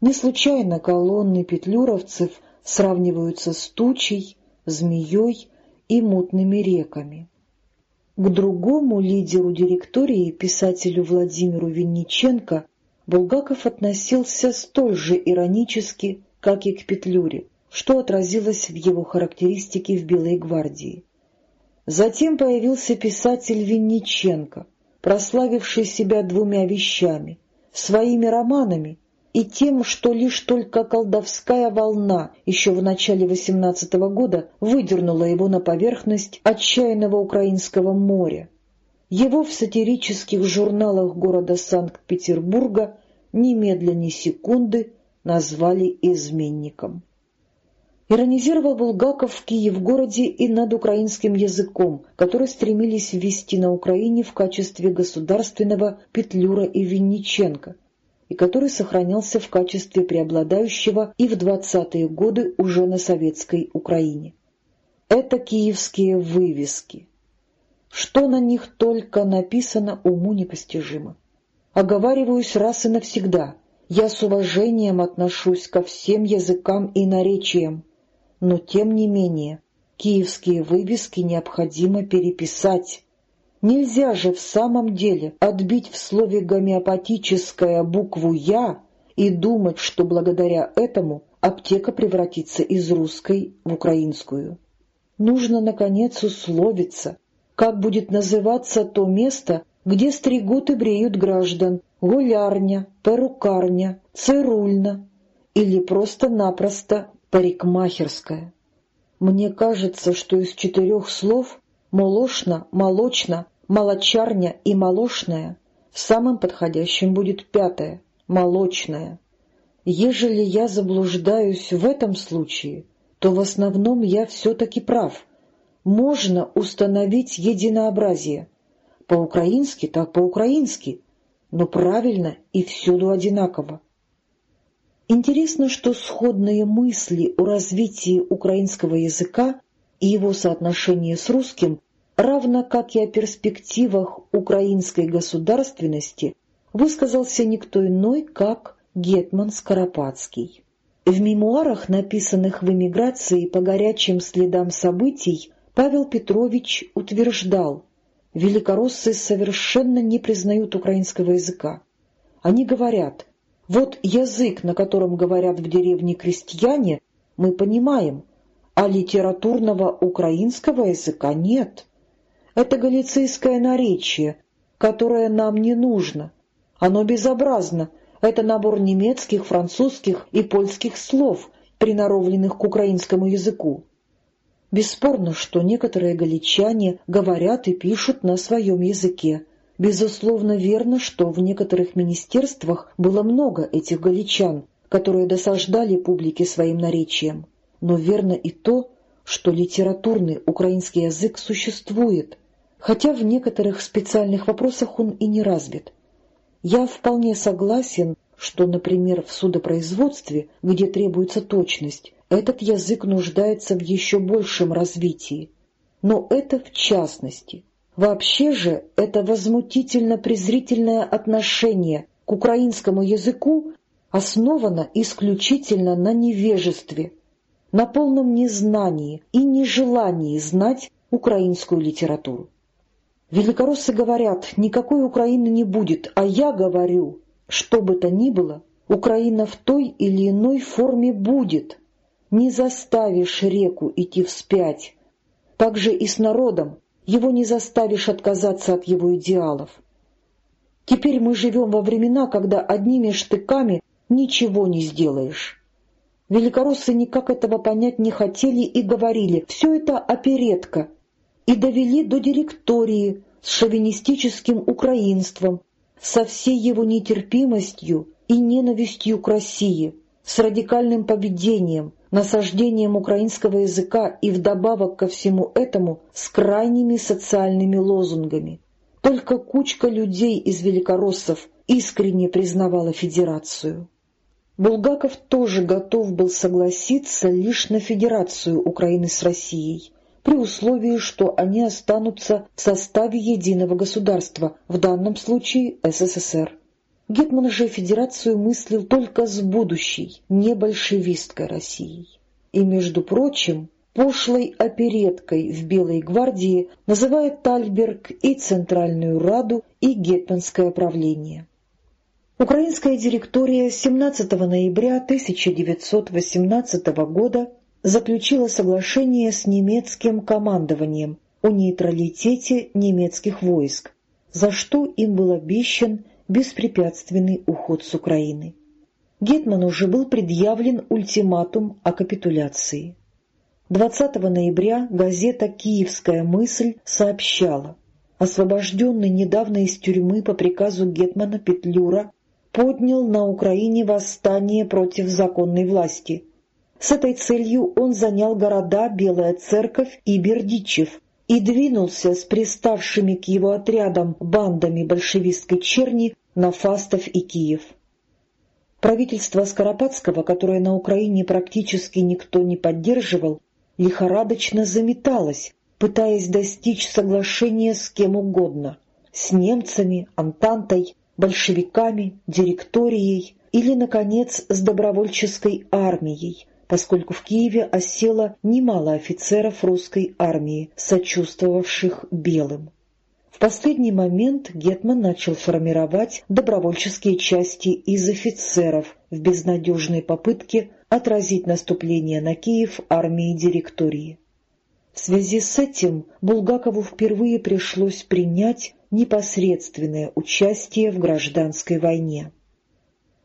Не случайно колонны петлюровцев сравниваются с тучей, змеей и мутными реками. К другому лидеру директории, писателю Владимиру Винниченко, Булгаков относился столь же иронически, как и к Петлюре что отразилось в его характеристике в Белой гвардии. Затем появился писатель Винниченко, прославивший себя двумя вещами — своими романами и тем, что лишь только колдовская волна еще в начале XVIII года выдернула его на поверхность отчаянного украинского моря. Его в сатирических журналах города Санкт-Петербурга немедленно секунды назвали изменником. Иронизировал Булгаков в Киев-городе и над украинским языком, который стремились ввести на Украине в качестве государственного Петлюра и Винниченко, и который сохранялся в качестве преобладающего и в 20-е годы уже на советской Украине. Это киевские вывески. Что на них только написано, уму непостижимо. Оговариваюсь раз и навсегда. Я с уважением отношусь ко всем языкам и наречиям, но тем не менее киевские вывески необходимо переписать. Нельзя же в самом деле отбить в слове гомеопатическое букву «Я» и думать, что благодаря этому аптека превратится из русской в украинскую. Нужно, наконец, условиться, как будет называться то место, где стригут и бреют граждан, гулярня, перукарня, цирульна или просто-напросто парикмахерская. Мне кажется, что из четырех слов «молошно», «молочно», «молочарня» и «молошная» самым подходящим будет пятое — «молочная». Ежели я заблуждаюсь в этом случае, то в основном я все-таки прав. Можно установить единообразие. По-украински так по-украински, но правильно и всюду одинаково. Интересно, что сходные мысли о развитии украинского языка и его соотношении с русским, равно как и о перспективах украинской государственности, высказался никто иной, как Гетман Скоропадский. В мемуарах, написанных в эмиграции по горячим следам событий, Павел Петрович утверждал, великороссы совершенно не признают украинского языка. Они говорят, вот язык, на котором говорят в деревне крестьяне, мы понимаем, а литературного украинского языка нет. Это галицийское наречие, которое нам не нужно. Оно безобразно, это набор немецких, французских и польских слов, приноровленных к украинскому языку. Бесспорно, что некоторые галичане говорят и пишут на своем языке. Безусловно, верно, что в некоторых министерствах было много этих галичан, которые досаждали публике своим наречием. Но верно и то, что литературный украинский язык существует, хотя в некоторых специальных вопросах он и не развит. Я вполне согласен, что, например, в судопроизводстве, где требуется точность, этот язык нуждается в еще большем развитии. Но это в частности. Вообще же это возмутительно презрительное отношение к украинскому языку основано исключительно на невежестве, на полном незнании и нежелании знать украинскую литературу. Великороссы говорят, никакой Украины не будет, а я говорю, что бы то ни было, Украина в той или иной форме будет. Не заставишь реку идти вспять. Так же и с народом, его не заставишь отказаться от его идеалов. Теперь мы живем во времена, когда одними штыками ничего не сделаешь. Великороссы никак этого понять не хотели и говорили, все это оперетка, и довели до директории с шовинистическим украинством, со всей его нетерпимостью и ненавистью к России, с радикальным поведением, насаждением украинского языка и вдобавок ко всему этому с крайними социальными лозунгами. Только кучка людей из великороссов искренне признавала федерацию. Булгаков тоже готов был согласиться лишь на федерацию Украины с Россией, при условии, что они останутся в составе единого государства, в данном случае СССР. Гетман же федерацию мыслил только с будущей, не большевистской Россией. И, между прочим, пошлой опереткой в Белой гвардии называет Тальберг и Центральную Раду, и Гетманское правление. Украинская директория 17 ноября 1918 года заключила соглашение с немецким командованием о нейтралитете немецких войск, за что им был обещан беспрепятственный уход с Украины. Гетману уже был предъявлен ультиматум о капитуляции. 20 ноября газета «Киевская мысль» сообщала, освобожденный недавно из тюрьмы по приказу Гетмана Петлюра поднял на Украине восстание против законной власти – с этой целью он занял города Белая Церковь и Бердичев и двинулся с приставшими к его отрядам бандами большевистской черни на Фастов и Киев. Правительство Скоропадского, которое на Украине практически никто не поддерживал, лихорадочно заметалось, пытаясь достичь соглашения с кем угодно — с немцами, Антантой, большевиками, директорией или, наконец, с добровольческой армией, поскольку в Киеве осело немало офицеров русской армии, сочувствовавших белым. В последний момент Гетман начал формировать добровольческие части из офицеров в безнадежной попытке отразить наступление на Киев армии директории. В связи с этим Булгакову впервые пришлось принять непосредственное участие в гражданской войне.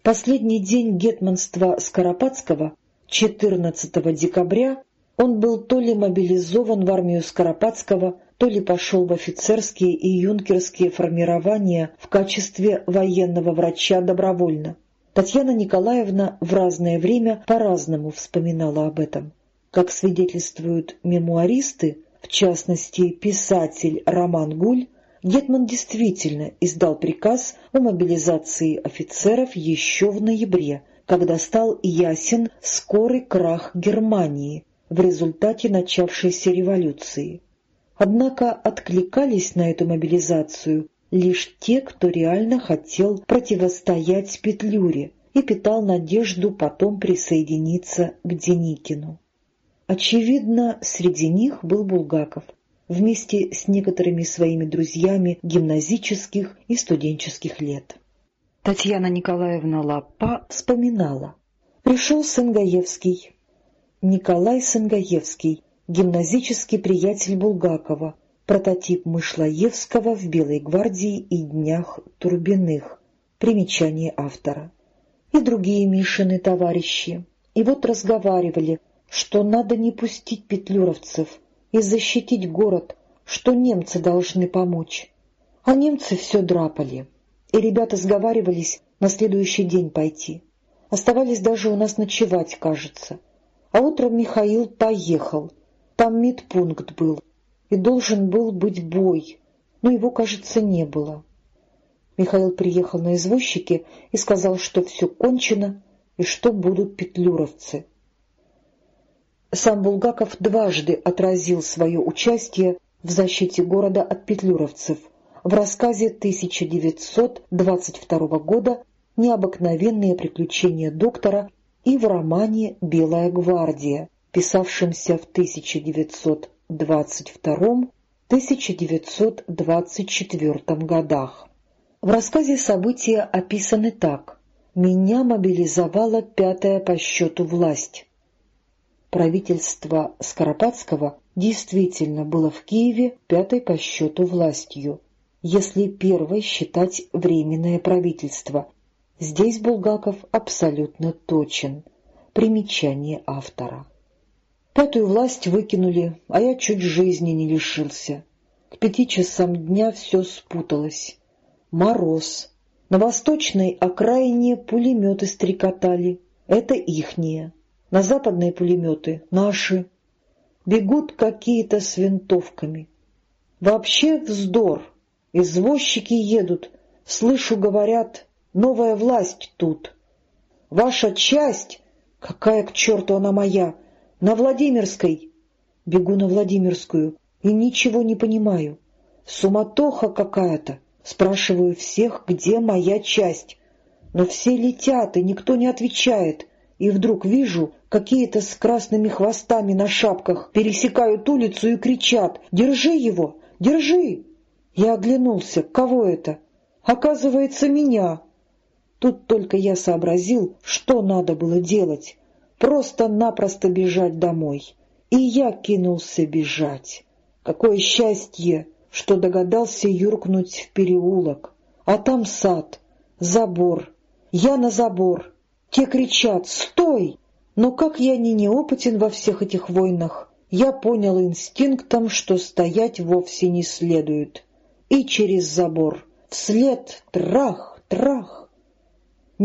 Последний день гетманства Скоропадского 14 декабря он был то ли мобилизован в армию Скоропадского, то ли пошел в офицерские и юнкерские формирования в качестве военного врача добровольно. Татьяна Николаевна в разное время по-разному вспоминала об этом. Как свидетельствуют мемуаристы, в частности писатель Роман Гуль, Гетман действительно издал приказ о мобилизации офицеров еще в ноябре когда стал ясен скорый крах Германии в результате начавшейся революции. Однако откликались на эту мобилизацию лишь те, кто реально хотел противостоять Петлюре и питал надежду потом присоединиться к Деникину. Очевидно, среди них был Булгаков, вместе с некоторыми своими друзьями гимназических и студенческих лет. Татьяна Николаевна Лаппа вспоминала. Пришел Сенгаевский. Николай Сенгаевский, гимназический приятель Булгакова, прототип Мышлоевского в Белой гвардии и Днях Турбиных. Примечание автора. И другие Мишины товарищи. И вот разговаривали, что надо не пустить петлюровцев и защитить город, что немцы должны помочь. А немцы все драпали, и ребята сговаривались на следующий день пойти. Оставались даже у нас ночевать, кажется. А утром Михаил поехал. Там медпункт был, и должен был быть бой, но его, кажется, не было. Михаил приехал на извозчике и сказал, что все кончено и что будут петлюровцы. Сам Булгаков дважды отразил свое участие в защите города от петлюровцев в рассказе 1922 года «Необыкновенные приключения доктора» и в романе «Белая гвардия», писавшемся в 1922-1924 годах. В рассказе события описаны так. «Меня мобилизовала пятая по счету власть». Правительство Скоропадского действительно было в Киеве пятой по счету властью, если первой считать Временное правительство. Здесь Булгаков абсолютно точен. Примечание автора. Пятую власть выкинули, а я чуть жизни не лишился. К пяти часам дня все спуталось. Мороз. На восточной окраине пулеметы стрекотали. Это ихние. На западные пулеметы — наши. Бегут какие-то с винтовками. Вообще вздор. Извозчики едут. Слышу, говорят, новая власть тут. Ваша часть, какая к черту она моя, на Владимирской. Бегу на Владимирскую и ничего не понимаю. Суматоха какая-то. Спрашиваю всех, где моя часть. Но все летят, и никто не отвечает. И вдруг вижу, какие-то с красными хвостами на шапках пересекают улицу и кричат «Держи его! Держи!» Я оглянулся. Кого это? Оказывается, меня. Тут только я сообразил, что надо было делать. Просто-напросто бежать домой. И я кинулся бежать. Какое счастье! что догадался юркнуть в переулок. А там сад, забор. Я на забор. Те кричат «Стой!» Но как я не неопытен во всех этих войнах, я понял инстинктом, что стоять вовсе не следует. И через забор. Вслед трах, трах.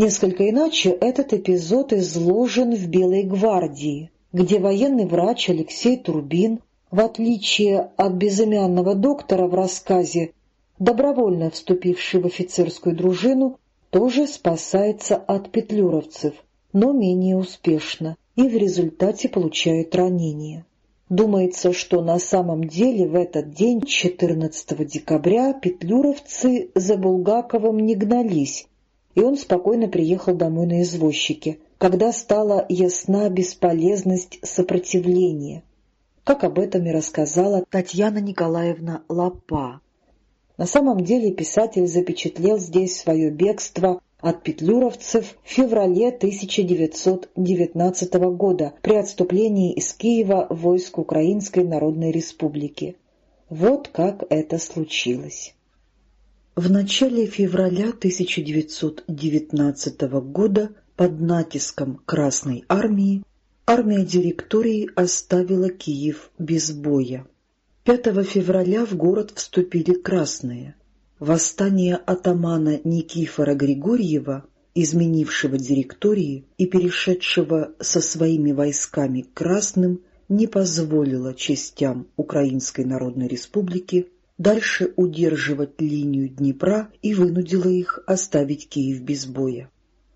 Несколько иначе этот эпизод изложен в «Белой гвардии», где военный врач Алексей Турбин в отличие от безымянного доктора в рассказе, добровольно вступивший в офицерскую дружину, тоже спасается от петлюровцев, но менее успешно и в результате получает ранение. Думается, что на самом деле в этот день, 14 декабря, петлюровцы за Булгаковым не гнались, и он спокойно приехал домой на извозчике, когда стала ясна бесполезность сопротивления как об этом и рассказала Татьяна Николаевна Лапа. На самом деле писатель запечатлел здесь свое бегство от петлюровцев в феврале 1919 года при отступлении из Киева войск Украинской Народной Республики. Вот как это случилось. В начале февраля 1919 года под натиском Красной Армии армия директории оставила Киев без боя. 5 февраля в город вступили красные. Восстание атамана Никифора Григорьева, изменившего директории и перешедшего со своими войсками к красным, не позволило частям Украинской Народной Республики дальше удерживать линию Днепра и вынудило их оставить Киев без боя.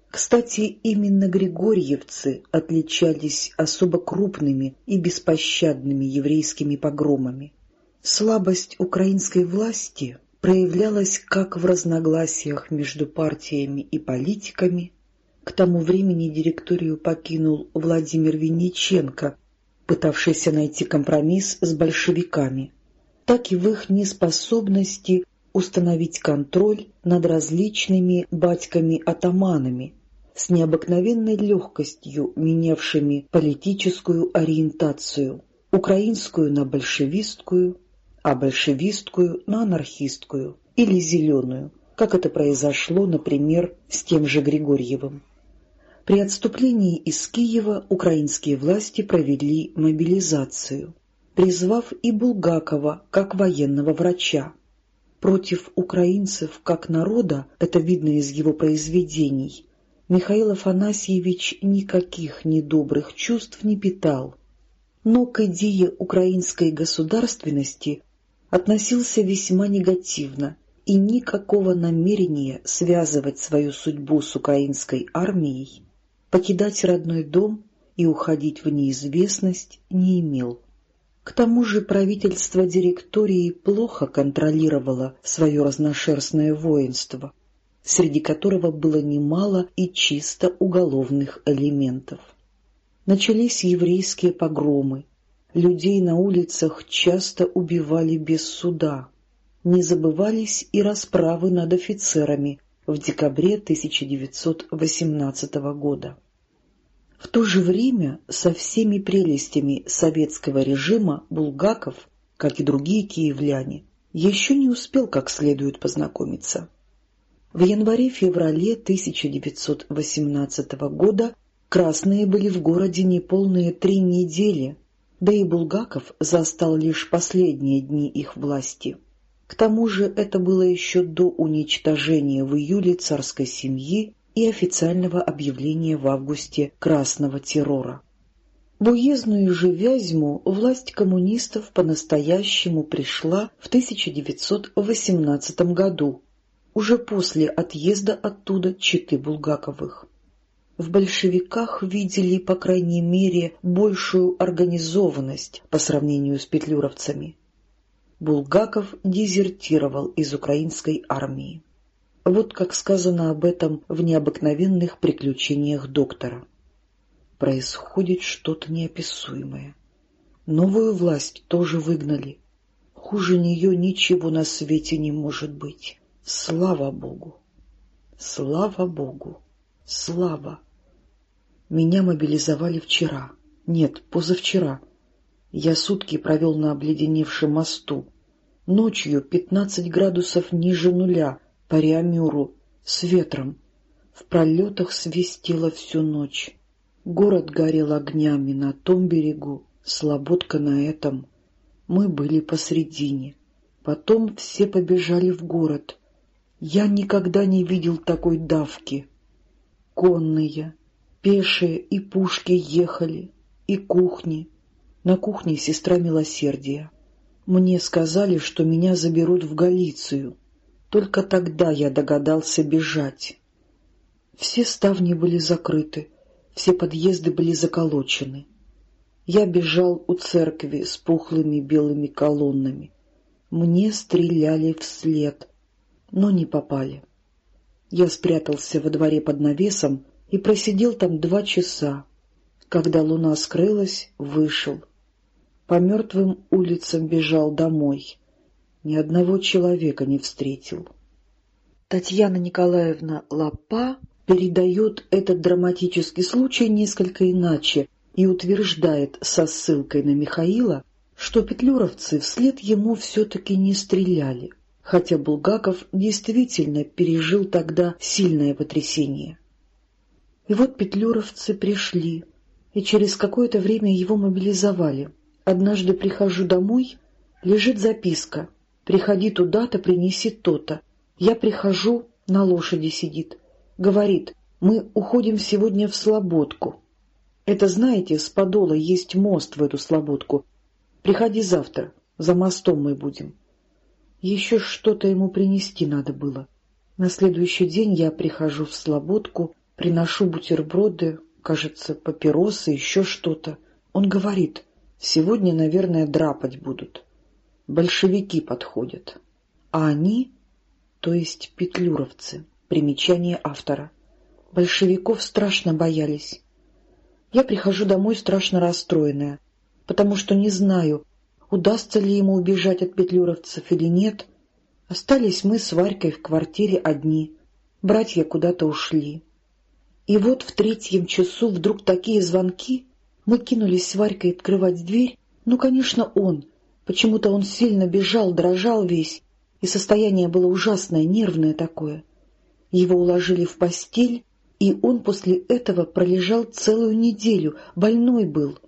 Кстати, именно григорьевцы отличались особо крупными и беспощадными еврейскими погромами. Слабость украинской власти проявлялась как в разногласиях между партиями и политиками. К тому времени директорию покинул Владимир Винниченко, пытавшийся найти компромисс с большевиками, так и в их неспособности установить контроль над различными батьками-атаманами, с необыкновенной легкостью менявшими политическую ориентацию, украинскую на большевистскую, а большевистскую на анархистскую или зеленую, как это произошло, например, с тем же Григорьевым. При отступлении из Киева украинские власти провели мобилизацию, призвав и Булгакова как военного врача. Против украинцев как народа, это видно из его произведений, Михаил Афанасьевич никаких недобрых чувств не питал, но к идее украинской государственности относился весьма негативно и никакого намерения связывать свою судьбу с украинской армией, покидать родной дом и уходить в неизвестность не имел. К тому же правительство директории плохо контролировало свое разношерстное воинство, среди которого было немало и чисто уголовных элементов. Начались еврейские погромы, людей на улицах часто убивали без суда. Не забывались и расправы над офицерами в декабре 1918 года. В то же время со всеми прелестями советского режима Булгаков, как и другие киевляне, еще не успел как следует познакомиться. В январе-феврале 1918 года красные были в городе неполные три недели, да и Булгаков застал лишь последние дни их власти. К тому же это было еще до уничтожения в июле царской семьи и официального объявления в августе красного террора. В же Вязьму власть коммунистов по-настоящему пришла в 1918 году, уже после отъезда оттуда читы Булгаковых. В большевиках видели, по крайней мере, большую организованность по сравнению с петлюровцами. Булгаков дезертировал из украинской армии. Вот как сказано об этом в необыкновенных приключениях доктора. Происходит что-то неописуемое. Новую власть тоже выгнали. Хуже нее ничего на свете не может быть. Слава Богу! Слава Богу! Слава! Меня мобилизовали вчера. Нет, позавчера. Я сутки провел на обледеневшем мосту. Ночью пятнадцать градусов ниже нуля, по Реамюру, с ветром. В пролетах свистело всю ночь. Город горел огнями на том берегу, слободка на этом. Мы были посредине. Потом все побежали в город. Я никогда не видел такой давки. Конные, пешие и пушки ехали, и кухни. На кухне сестра милосердия. Мне сказали, что меня заберут в Галицию. Только тогда я догадался бежать. Все ставни были закрыты, все подъезды были заколочены. Я бежал у церкви с пухлыми белыми колоннами. Мне стреляли вслед, но не попали. Я спрятался во дворе под навесом и просидел там два часа. Когда луна скрылась, вышел. По мертвым улицам бежал домой ни одного человека не встретил. Татьяна Николаевна Лапа передает этот драматический случай несколько иначе и утверждает со ссылкой на Михаила, что петлюровцы вслед ему все-таки не стреляли, хотя Булгаков действительно пережил тогда сильное потрясение. И вот петлюровцы пришли, и через какое-то время его мобилизовали. Однажды прихожу домой, лежит записка — Приходи туда-то, принеси то-то. Я прихожу, на лошади сидит. Говорит, мы уходим сегодня в Слободку. Это, знаете, с Подола есть мост в эту Слободку. Приходи завтра, за мостом мы будем. Еще что-то ему принести надо было. На следующий день я прихожу в Слободку, приношу бутерброды, кажется, папиросы, еще что-то. Он говорит, сегодня, наверное, драпать будут большевики подходят. А они, то есть петлюровцы, примечание автора, большевиков страшно боялись. Я прихожу домой страшно расстроенная, потому что не знаю, удастся ли ему убежать от петлюровцев или нет. Остались мы с Варькой в квартире одни, братья куда-то ушли. И вот в третьем часу вдруг такие звонки, мы кинулись с Варькой открывать дверь, ну, конечно, он, Почему-то он сильно бежал, дрожал весь, и состояние было ужасное, нервное такое. Его уложили в постель, и он после этого пролежал целую неделю, больной был.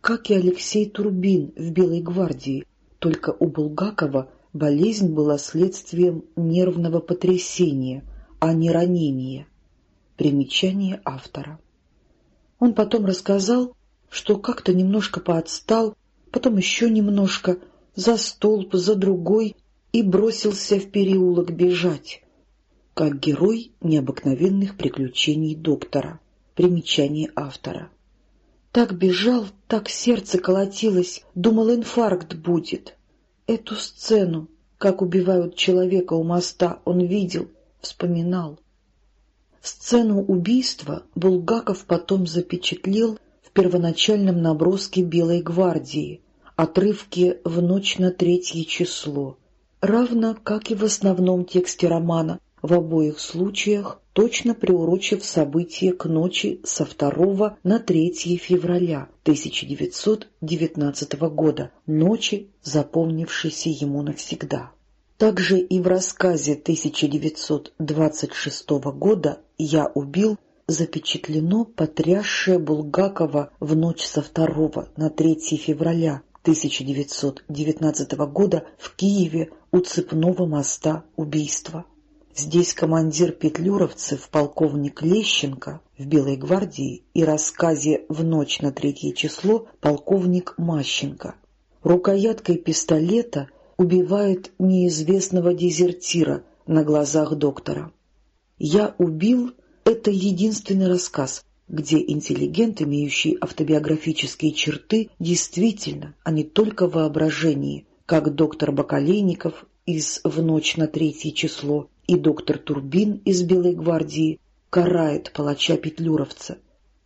Как и Алексей Турбин в «Белой гвардии», только у Булгакова болезнь была следствием нервного потрясения, а не ранения. Примечание автора. Он потом рассказал, что как-то немножко поотстал, потом еще немножко, за столб, за другой, и бросился в переулок бежать, как герой необыкновенных приключений доктора. Примечание автора. Так бежал, так сердце колотилось, думал, инфаркт будет. Эту сцену, как убивают человека у моста, он видел, вспоминал. Сцену убийства Булгаков потом запечатлел первоначальном наброске «Белой гвардии», отрывке «В ночь на третье число», равно как и в основном тексте романа, в обоих случаях точно приурочив события к ночи со 2 на 3 февраля 1919 года, ночи, запомнившейся ему навсегда. Также и в рассказе 1926 года «Я убил» запечатлено потрясшее Булгакова в ночь со 2 на 3 февраля 1919 года в Киеве у цепного моста убийства. Здесь командир петлюровцев полковник Лещенко в «Белой гвардии» и рассказе «В ночь на третье число» полковник Мащенко. Рукояткой пистолета убивает неизвестного дезертира на глазах доктора. «Я убил» — это единственный рассказ, где интеллигент, имеющий автобиографические черты, действительно, а не только в воображении, как доктор Бакалейников из «В ночь на третье число» и доктор Турбин из Белой гвардии карает палача-петлюровца.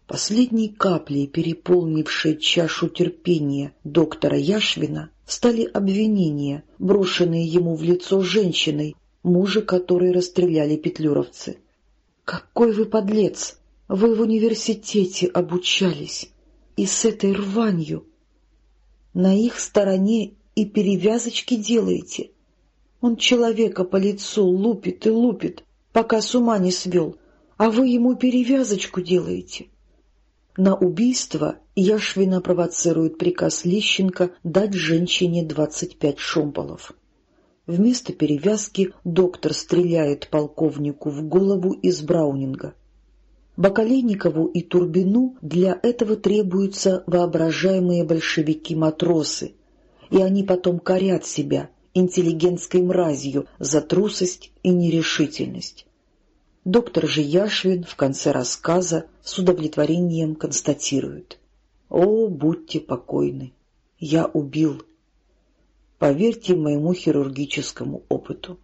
Последней каплей, переполнившей чашу терпения доктора Яшвина, стали обвинения, брошенные ему в лицо женщиной, мужа которой расстреляли петлюровцы. «Какой вы подлец! Вы в университете обучались, и с этой рванью! На их стороне и перевязочки делаете!» Он человека по лицу лупит и лупит, пока с ума не свел, а вы ему перевязочку делаете. На убийство Яшвина провоцирует приказ Лещенко дать женщине 25 шомполов. Вместо перевязки доктор стреляет полковнику в голову из Браунинга. Бакалейникову и Турбину для этого требуются воображаемые большевики-матросы, и они потом корят себя, интеллигентской мразью за трусость и нерешительность. Доктор же Яшвин в конце рассказа с удовлетворением констатирует. «О, будьте покойны! Я убил! Поверьте моему хирургическому опыту».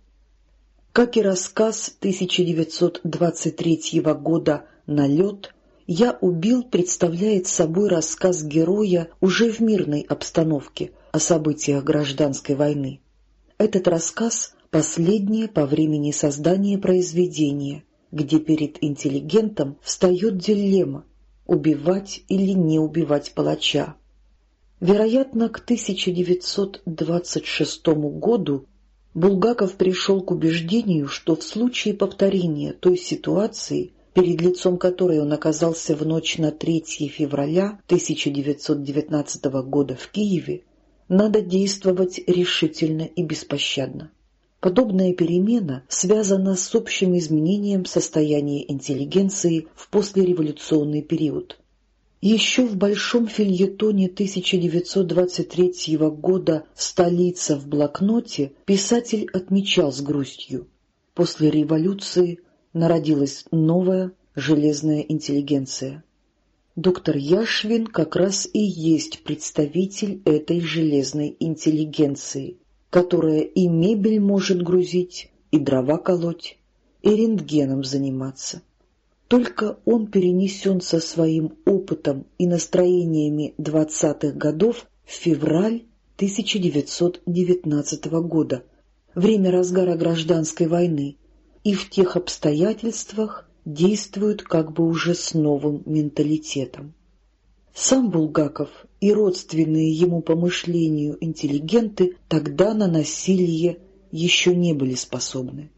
Как и рассказ 1923 года «Налет», «Я убил» представляет собой рассказ героя уже в мирной обстановке о событиях гражданской войны. Этот рассказ — последнее по времени создания произведения, где перед интеллигентом встает дилемма — убивать или не убивать палача. Вероятно, к 1926 году Булгаков пришел к убеждению, что в случае повторения той ситуации, перед лицом которой он оказался в ночь на 3 февраля 1919 года в Киеве, надо действовать решительно и беспощадно. Подобная перемена связана с общим изменением состояния интеллигенции в послереволюционный период. Еще в большом фильетоне 1923 года «Столица в блокноте» писатель отмечал с грустью. После революции народилась новая железная интеллигенция. Доктор Яшвин как раз и есть представитель этой железной интеллигенции, которая и мебель может грузить, и дрова колоть, и рентгеном заниматься. Только он перенесен со своим опытом и настроениями двадцатых годов в февраль 1919 года, время разгара гражданской войны, и в тех обстоятельствах, действуют как бы уже с новым менталитетом. Сам Булгаков и родственные ему по мышлению интеллигенты тогда на насилие еще не были способны.